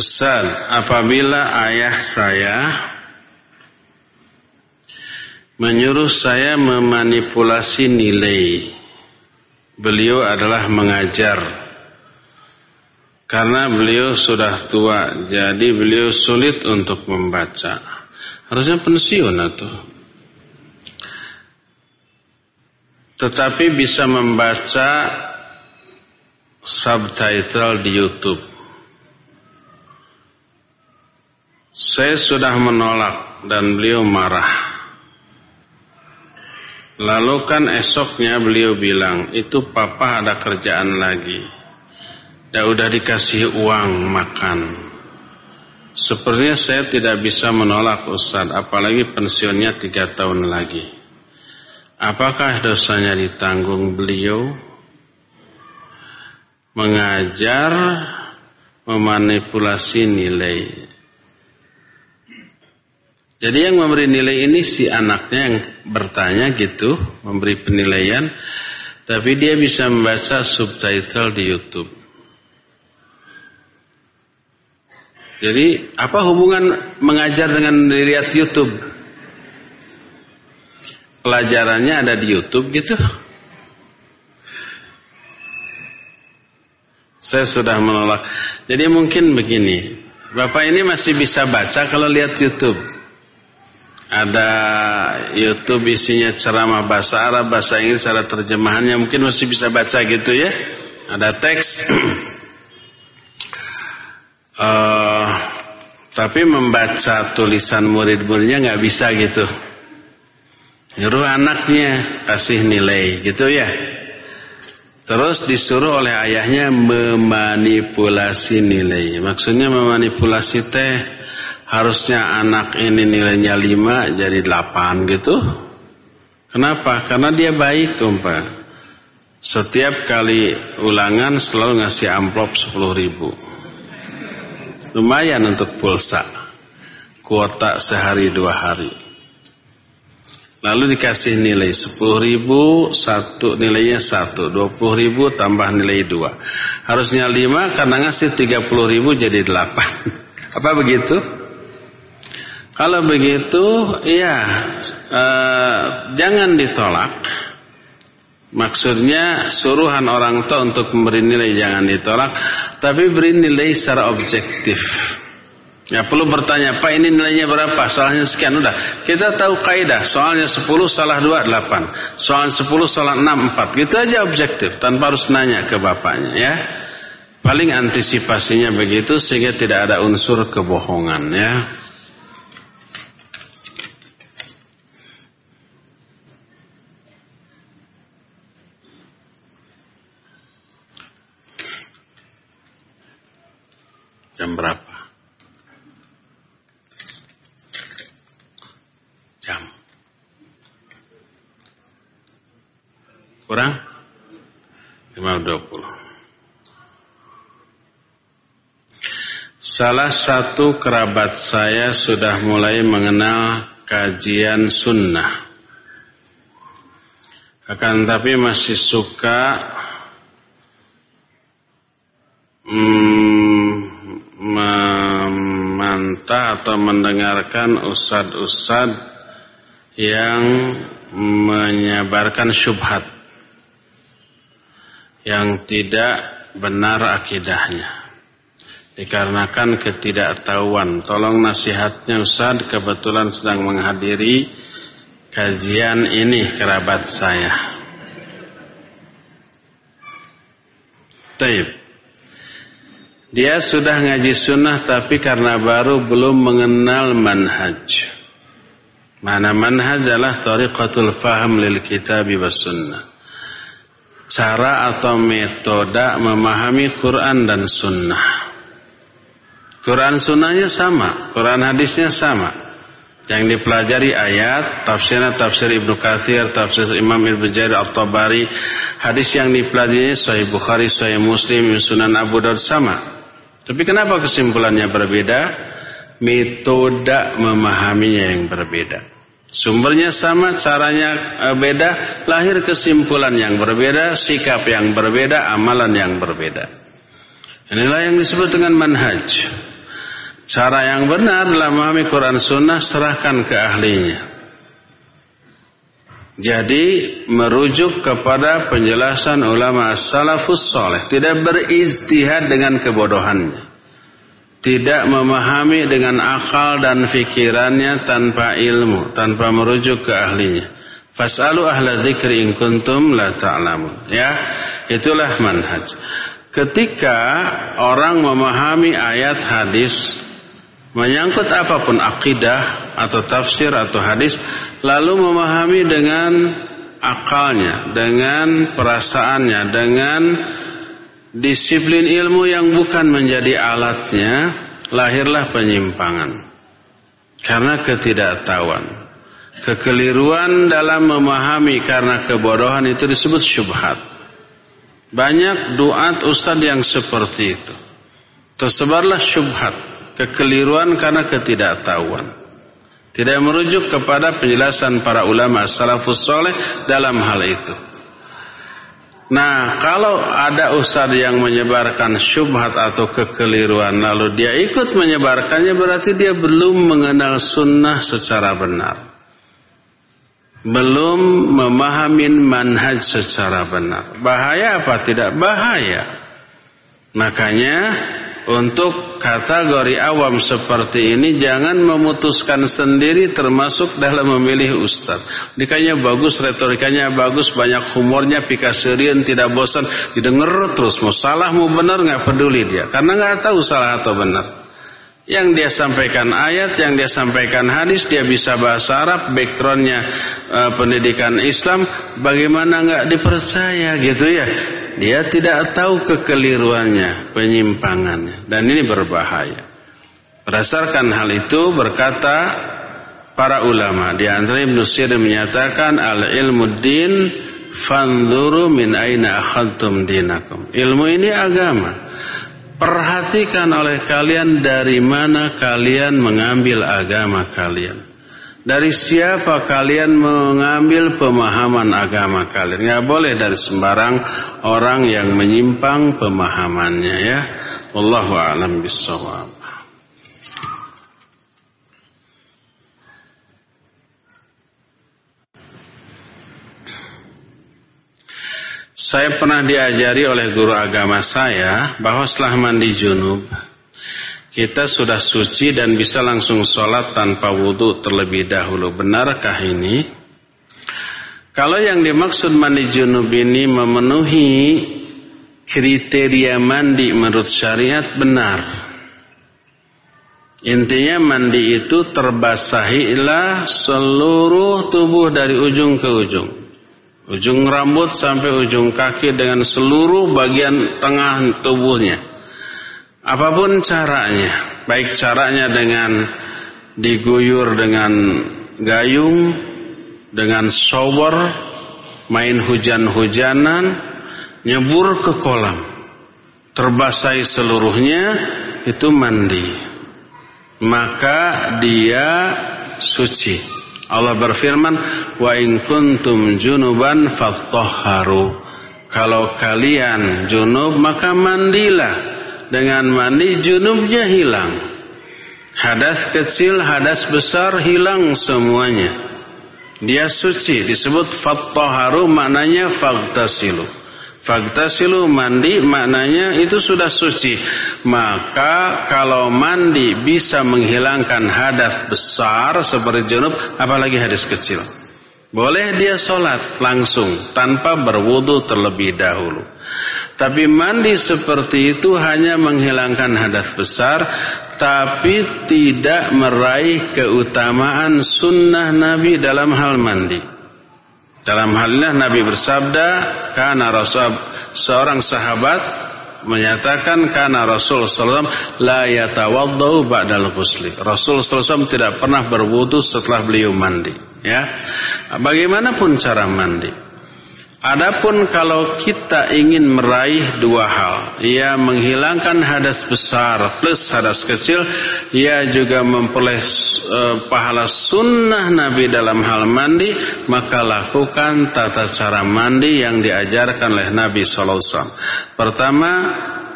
Ustaz, apabila ayah saya menyuruh saya memanipulasi nilai, beliau adalah mengajar. Karena beliau sudah tua, jadi beliau sulit untuk membaca. Harusnya pensiun atau tetapi bisa membaca subtitle di YouTube. Saya sudah menolak dan beliau marah. Lalu kan esoknya beliau bilang, itu papa ada kerjaan lagi. Dah udah dikasih uang makan. Sepertinya saya tidak bisa menolak Ustaz, apalagi pensiunnya tiga tahun lagi. Apakah dosanya ditanggung beliau? Mengajar, memanipulasi nilai. Jadi yang memberi nilai ini si anaknya yang bertanya gitu, memberi penilaian, tapi dia bisa membaca subtitle di YouTube. Jadi apa hubungan mengajar dengan dilihat YouTube? Pelajarannya ada di YouTube gitu. Saya sudah menolak. Jadi mungkin begini, Bapak ini masih bisa baca kalau lihat YouTube ada YouTube isinya ceramah bahasa Arab, bahasa Inggris, ada terjemahannya mungkin masih bisa baca gitu ya. Ada teks. uh, tapi membaca tulisan murid-muridnya nggak bisa gitu. Nyuruh anaknya kasih nilai gitu ya. Terus disuruh oleh ayahnya memanipulasi nilai. Maksudnya memanipulasi teh harusnya anak ini nilainya 5 jadi 8 gitu. Kenapa? Karena dia baik umpah. Setiap kali ulangan selalu ngasih amplop 10 ribu. lumayan untuk pulsa kuota sehari dua hari lalu dikasih nilai 10 ribu satu nilainya satu 20 ribu tambah nilai dua harusnya lima karena ngasih 30 ribu jadi delapan apa begitu kalau begitu ya eh, jangan ditolak Maksudnya suruhan orang tua untuk memberi nilai jangan ditolak, tapi beri nilai secara objektif. Ya perlu bertanya, Pak ini nilainya berapa? Soalnya sekian udah. Kita tahu kaidah, soalnya 10 salah 2 8. Soalnya 10 salah 6 4. Gitu aja objektif tanpa harus nanya ke bapaknya ya. Paling antisipasinya begitu sehingga tidak ada unsur kebohongan ya. Jam berapa? Jam. Kurang? 5.20. Salah satu kerabat saya sudah mulai mengenal kajian sunnah. Akan tapi masih suka hmm, memantah atau mendengarkan ustad-ustad yang menyebarkan syubhat yang tidak benar akidahnya dikarenakan ketidaktahuan tolong nasihatnya Ustaz kebetulan sedang menghadiri kajian ini kerabat saya Taib dia sudah ngaji sunnah tapi karena baru belum mengenal manhaj. Mana manhaj adalah tariqatul faham lil kitab was sunnah. Cara atau metode memahami Quran dan sunnah. Quran sunnahnya sama, Quran hadisnya sama. Yang dipelajari ayat, tafsirnya tafsir Ibnu Katsir, tafsir Imam Ibnu Jarir At-Tabari, hadis yang dipelajari Sahih Bukhari, Sahih Muslim, Sunan Abu Daud sama. Tapi kenapa kesimpulannya berbeda? Metode memahaminya yang berbeda. Sumbernya sama, caranya e, beda, lahir kesimpulan yang berbeda, sikap yang berbeda, amalan yang berbeda. Inilah yang disebut dengan manhaj. Cara yang benar dalam memahami Quran Sunnah serahkan ke ahlinya. Jadi merujuk kepada penjelasan ulama salafus soleh. Tidak berijtihad dengan kebodohannya. Tidak memahami dengan akal dan fikirannya tanpa ilmu. Tanpa merujuk ke ahlinya. Fas'alu ahla zikri in kuntum la ta'lamun. Ya, itulah manhaj. Ketika orang memahami ayat hadis menyangkut apa pun akidah atau tafsir atau hadis lalu memahami dengan akalnya, dengan perasaannya, dengan disiplin ilmu yang bukan menjadi alatnya, lahirlah penyimpangan. Karena ketidaktahuan. Kekeliruan dalam memahami karena kebodohan itu disebut syubhat. Banyak doa ustadz yang seperti itu. Tersebarlah syubhat kekeliruan karena ketidaktahuan. Tidak merujuk kepada penjelasan para ulama salafus soleh dalam hal itu. Nah, kalau ada ustadz yang menyebarkan syubhat atau kekeliruan lalu dia ikut menyebarkannya berarti dia belum mengenal sunnah secara benar. Belum memahami manhaj secara benar. Bahaya apa tidak? Bahaya. Makanya untuk kategori awam seperti ini jangan memutuskan sendiri termasuk dalam memilih ustaz. Dikanya bagus, retorikanya bagus, banyak humornya, pikaserian, tidak bosan, didengar terus. Mau salah, mau benar, nggak peduli dia. Karena nggak tahu salah atau benar. Yang dia sampaikan ayat, yang dia sampaikan hadis, dia bisa bahasa Arab, backgroundnya uh, pendidikan Islam, bagaimana nggak dipercaya gitu ya? Dia tidak tahu kekeliruannya, penyimpangannya, dan ini berbahaya. Berdasarkan hal itu berkata para ulama, di antara Ibnu Sirin menyatakan al ilmu din fanzuru min aina akhadtum dinakum. Ilmu ini agama Perhatikan oleh kalian dari mana kalian mengambil agama kalian. Dari siapa kalian mengambil pemahaman agama kalian. Nggak boleh dari sembarang orang yang menyimpang pemahamannya ya. Wallahu a'lam bishawab. Saya pernah diajari oleh guru agama saya bahwa setelah mandi junub kita sudah suci dan bisa langsung sholat tanpa wudhu terlebih dahulu. Benarkah ini? Kalau yang dimaksud mandi junub ini memenuhi kriteria mandi menurut syariat benar. Intinya mandi itu terbasahilah seluruh tubuh dari ujung ke ujung. Ujung rambut sampai ujung kaki dengan seluruh bagian tengah tubuhnya. Apa pun caranya, baik caranya dengan diguyur dengan gayung, dengan shower, main hujan-hujanan, nyebur ke kolam, terbasahi seluruhnya, itu mandi. Maka dia suci. Allah berfirman, "Wa in kuntum junuban fatahharu." Kalau kalian junub maka mandilah. Dengan mandi junubnya hilang. Hadas kecil, hadas besar hilang semuanya. Dia suci disebut fatahharu maknanya fagtasilu. Fagtasilu mandi maknanya itu sudah suci. Maka kalau mandi bisa menghilangkan hadas besar seperti junub, apalagi hadas kecil. Boleh dia sholat langsung tanpa berwudu terlebih dahulu. Tapi mandi seperti itu hanya menghilangkan hadas besar, tapi tidak meraih keutamaan sunnah Nabi dalam hal mandi. Dalam hal ini Nabi bersabda, karena Rasul seorang sahabat menyatakan karena Rasul SAW la yatawaddau ba'dal ghusli. Rasul SAW tidak pernah berwudu setelah beliau mandi. Ya, bagaimanapun cara mandi. Adapun kalau kita ingin meraih dua hal, ia menghilangkan hadas besar plus hadas kecil, ia juga memperoleh uh, pahala sunnah Nabi dalam hal mandi, maka lakukan tata cara mandi yang diajarkan oleh Nabi SAW. Pertama,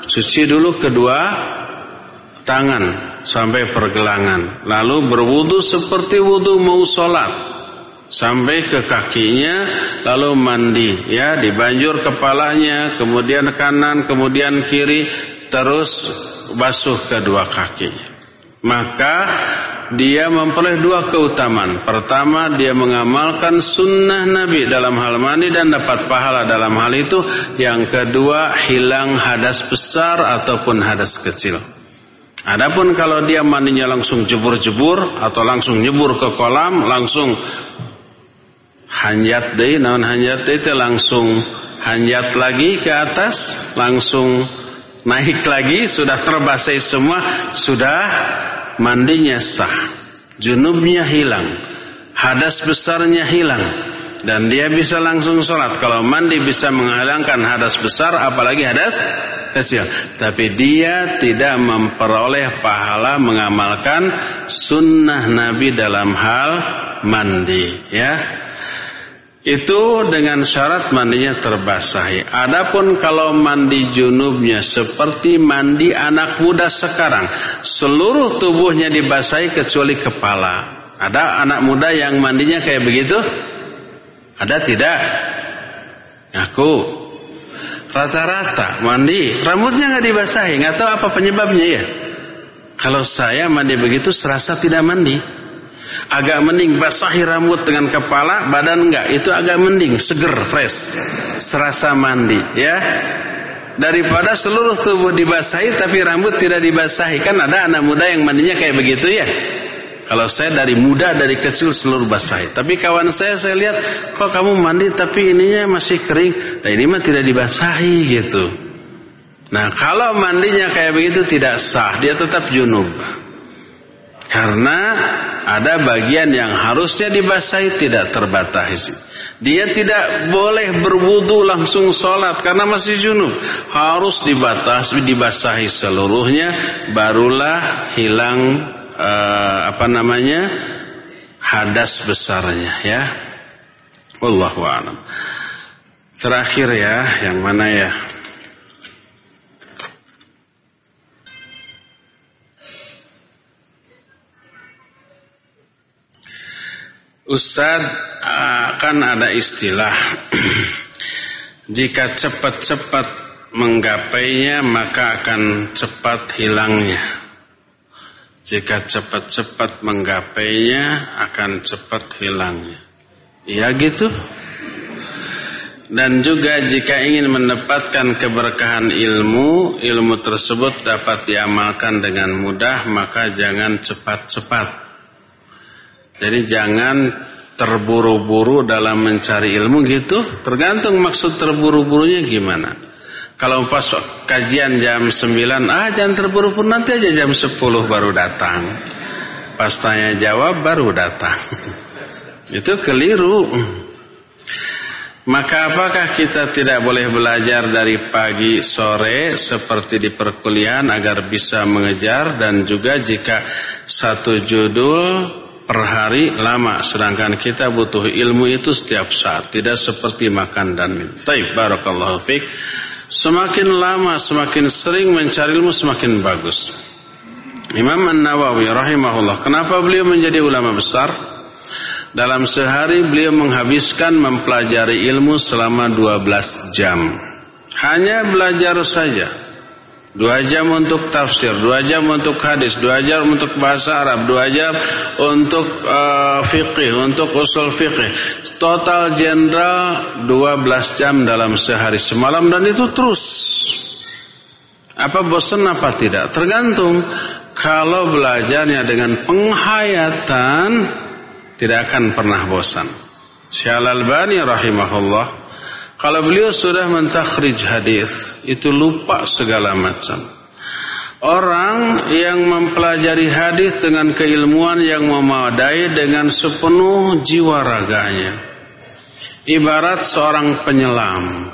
cuci dulu kedua tangan sampai pergelangan, lalu berwudu seperti wudu mau sholat sampai ke kakinya lalu mandi ya dibanjur kepalanya kemudian kanan kemudian kiri terus basuh kedua kakinya maka dia memperoleh dua keutamaan. Pertama, dia mengamalkan sunnah Nabi dalam hal mandi dan dapat pahala dalam hal itu. Yang kedua, hilang hadas besar ataupun hadas kecil. Adapun kalau dia mandinya langsung jebur-jebur atau langsung nyebur ke kolam, langsung hanjat deh naon hanjat itu langsung hanjat lagi ke atas langsung naik lagi sudah terbasai semua sudah mandinya sah junubnya hilang hadas besarnya hilang dan dia bisa langsung sholat. Kalau mandi bisa menghilangkan hadas besar apalagi hadas kecil. Tapi dia tidak memperoleh pahala mengamalkan sunnah Nabi dalam hal mandi ya itu dengan syarat mandinya terbasahi. Adapun kalau mandi junubnya seperti mandi anak muda sekarang, seluruh tubuhnya dibasahi kecuali kepala. Ada anak muda yang mandinya kayak begitu? Ada tidak? Aku rata-rata mandi, rambutnya nggak dibasahi, nggak tahu apa penyebabnya ya. Kalau saya mandi begitu serasa tidak mandi. Agak mending basahi rambut dengan kepala, badan enggak. Itu agak mending, seger, fresh. Serasa mandi, ya. Daripada seluruh tubuh dibasahi tapi rambut tidak dibasahi. Kan ada anak muda yang mandinya kayak begitu ya. Kalau saya dari muda dari kecil seluruh basahi. Tapi kawan saya saya lihat kok kamu mandi tapi ininya masih kering. Nah ini mah tidak dibasahi gitu. Nah kalau mandinya kayak begitu tidak sah. Dia tetap junub. Karena ada bagian yang harusnya dibasahi tidak terbatasi. Dia tidak boleh berwudu langsung sholat karena masih junub. Harus dibatasi, dibasahi seluruhnya, barulah hilang uh, apa namanya hadas besarnya ya. Wallahu a'lam. Terakhir ya, yang mana ya? Ustaz akan ada istilah jika cepat-cepat menggapainya maka akan cepat hilangnya. Jika cepat-cepat menggapainya akan cepat hilangnya. Iya gitu? Dan juga jika ingin mendapatkan keberkahan ilmu, ilmu tersebut dapat diamalkan dengan mudah, maka jangan cepat-cepat. Jadi jangan terburu-buru dalam mencari ilmu gitu. Tergantung maksud terburu-burunya gimana. Kalau pas kajian jam 9, ah jangan terburu-buru nanti aja jam 10 baru datang. Pas tanya jawab baru datang. Itu keliru. Maka apakah kita tidak boleh belajar dari pagi sore seperti di perkuliahan agar bisa mengejar dan juga jika satu judul per hari lama sedangkan kita butuh ilmu itu setiap saat tidak seperti makan dan minum. Taib barakallahu fiik. Semakin lama semakin sering mencari ilmu semakin bagus. Imam An-Nawawi rahimahullah kenapa beliau menjadi ulama besar? Dalam sehari beliau menghabiskan mempelajari ilmu selama 12 jam. Hanya belajar saja. Dua jam untuk tafsir, dua jam untuk hadis, dua jam untuk bahasa Arab, dua jam untuk uh, fikih, untuk usul fikih. Total jenderal 12 jam dalam sehari semalam dan itu terus. Apa bosan apa tidak? Tergantung. Kalau belajarnya dengan penghayatan tidak akan pernah bosan. Syalal Bani rahimahullah kalau beliau sudah mentakhrij hadis, itu lupa segala macam. Orang yang mempelajari hadis dengan keilmuan yang memadai dengan sepenuh jiwa raganya. Ibarat seorang penyelam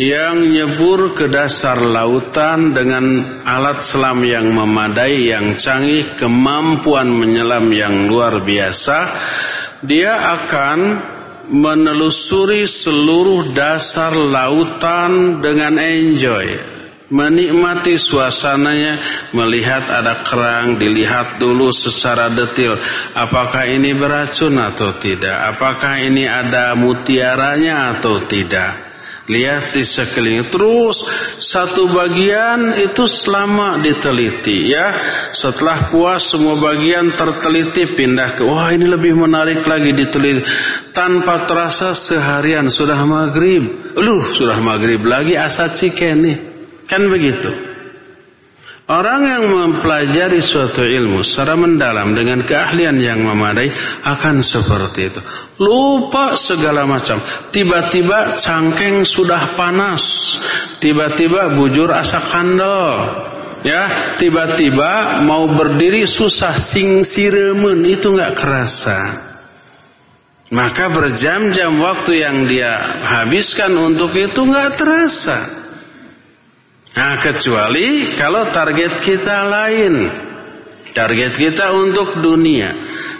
yang nyebur ke dasar lautan dengan alat selam yang memadai, yang canggih, kemampuan menyelam yang luar biasa, dia akan menelusuri seluruh dasar lautan dengan enjoy. Menikmati suasananya, melihat ada kerang, dilihat dulu secara detail. Apakah ini beracun atau tidak? Apakah ini ada mutiaranya atau tidak? Lihat di sekeliling. Terus satu bagian itu selama diteliti ya. Setelah puas semua bagian terteliti pindah ke wah ini lebih menarik lagi diteliti. Tanpa terasa seharian sudah maghrib. Luh sudah maghrib lagi asa ciken nih. Kan begitu. Orang yang mempelajari suatu ilmu secara mendalam dengan keahlian yang memadai akan seperti itu. Lupa segala macam. Tiba-tiba cangkeng sudah panas. Tiba-tiba bujur asa kandel. Ya, tiba-tiba mau berdiri susah sing siremen itu nggak kerasa. Maka berjam-jam waktu yang dia habiskan untuk itu nggak terasa. Nah, kecuali kalau target kita lain. Target kita untuk dunia.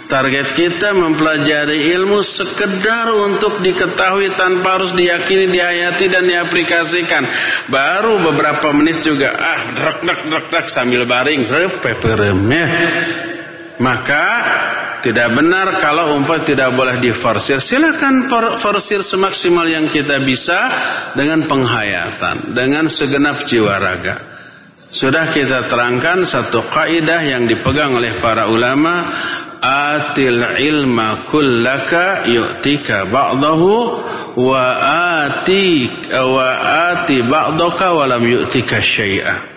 Target kita mempelajari ilmu sekedar untuk diketahui tanpa harus diyakini, dihayati dan diaplikasikan. Baru beberapa menit juga ah drak drak drak drak sambil baring, ya. Maka tidak benar kalau umpah tidak boleh diforsir. Silakan forsir semaksimal yang kita bisa dengan penghayatan, dengan segenap jiwa raga. Sudah kita terangkan satu kaidah yang dipegang oleh para ulama, atil ilma kullaka yu'tika ba'dahu wa ati wa ati ba'daka wa lam yu'tika syai'a.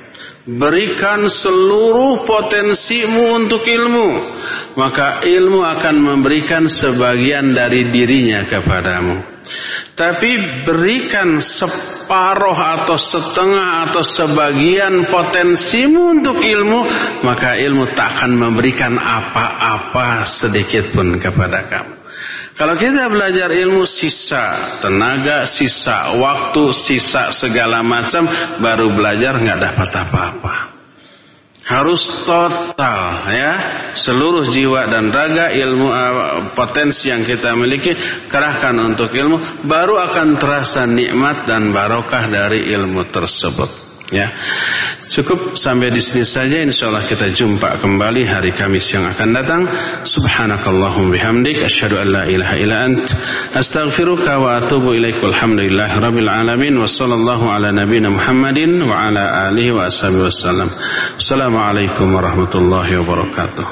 Berikan seluruh potensimu untuk ilmu. Maka ilmu akan memberikan sebagian dari dirinya kepadamu. Tapi berikan separuh atau setengah atau sebagian potensimu untuk ilmu, maka ilmu tak akan memberikan apa-apa sedikit pun kepada kamu. Kalau kita belajar ilmu sisa tenaga, sisa waktu, sisa segala macam, baru belajar nggak dapat apa-apa. Harus total ya. Seluruh jiwa dan raga ilmu uh, potensi yang kita miliki kerahkan untuk ilmu baru akan terasa nikmat dan barokah dari ilmu tersebut Ya, cukup sampai di sini saja. Insya Allah kita jumpa kembali hari Kamis yang akan datang. Subhanakallahum bihamdik. Asyhadu an la ilaha illa ant. Astaghfiruka wa atubu ilaik. Rabbil alamin. Wa sallallahu ala nabina Muhammadin wa ala alihi wa ashabihi wasallam. Assalamualaikum warahmatullahi wabarakatuh.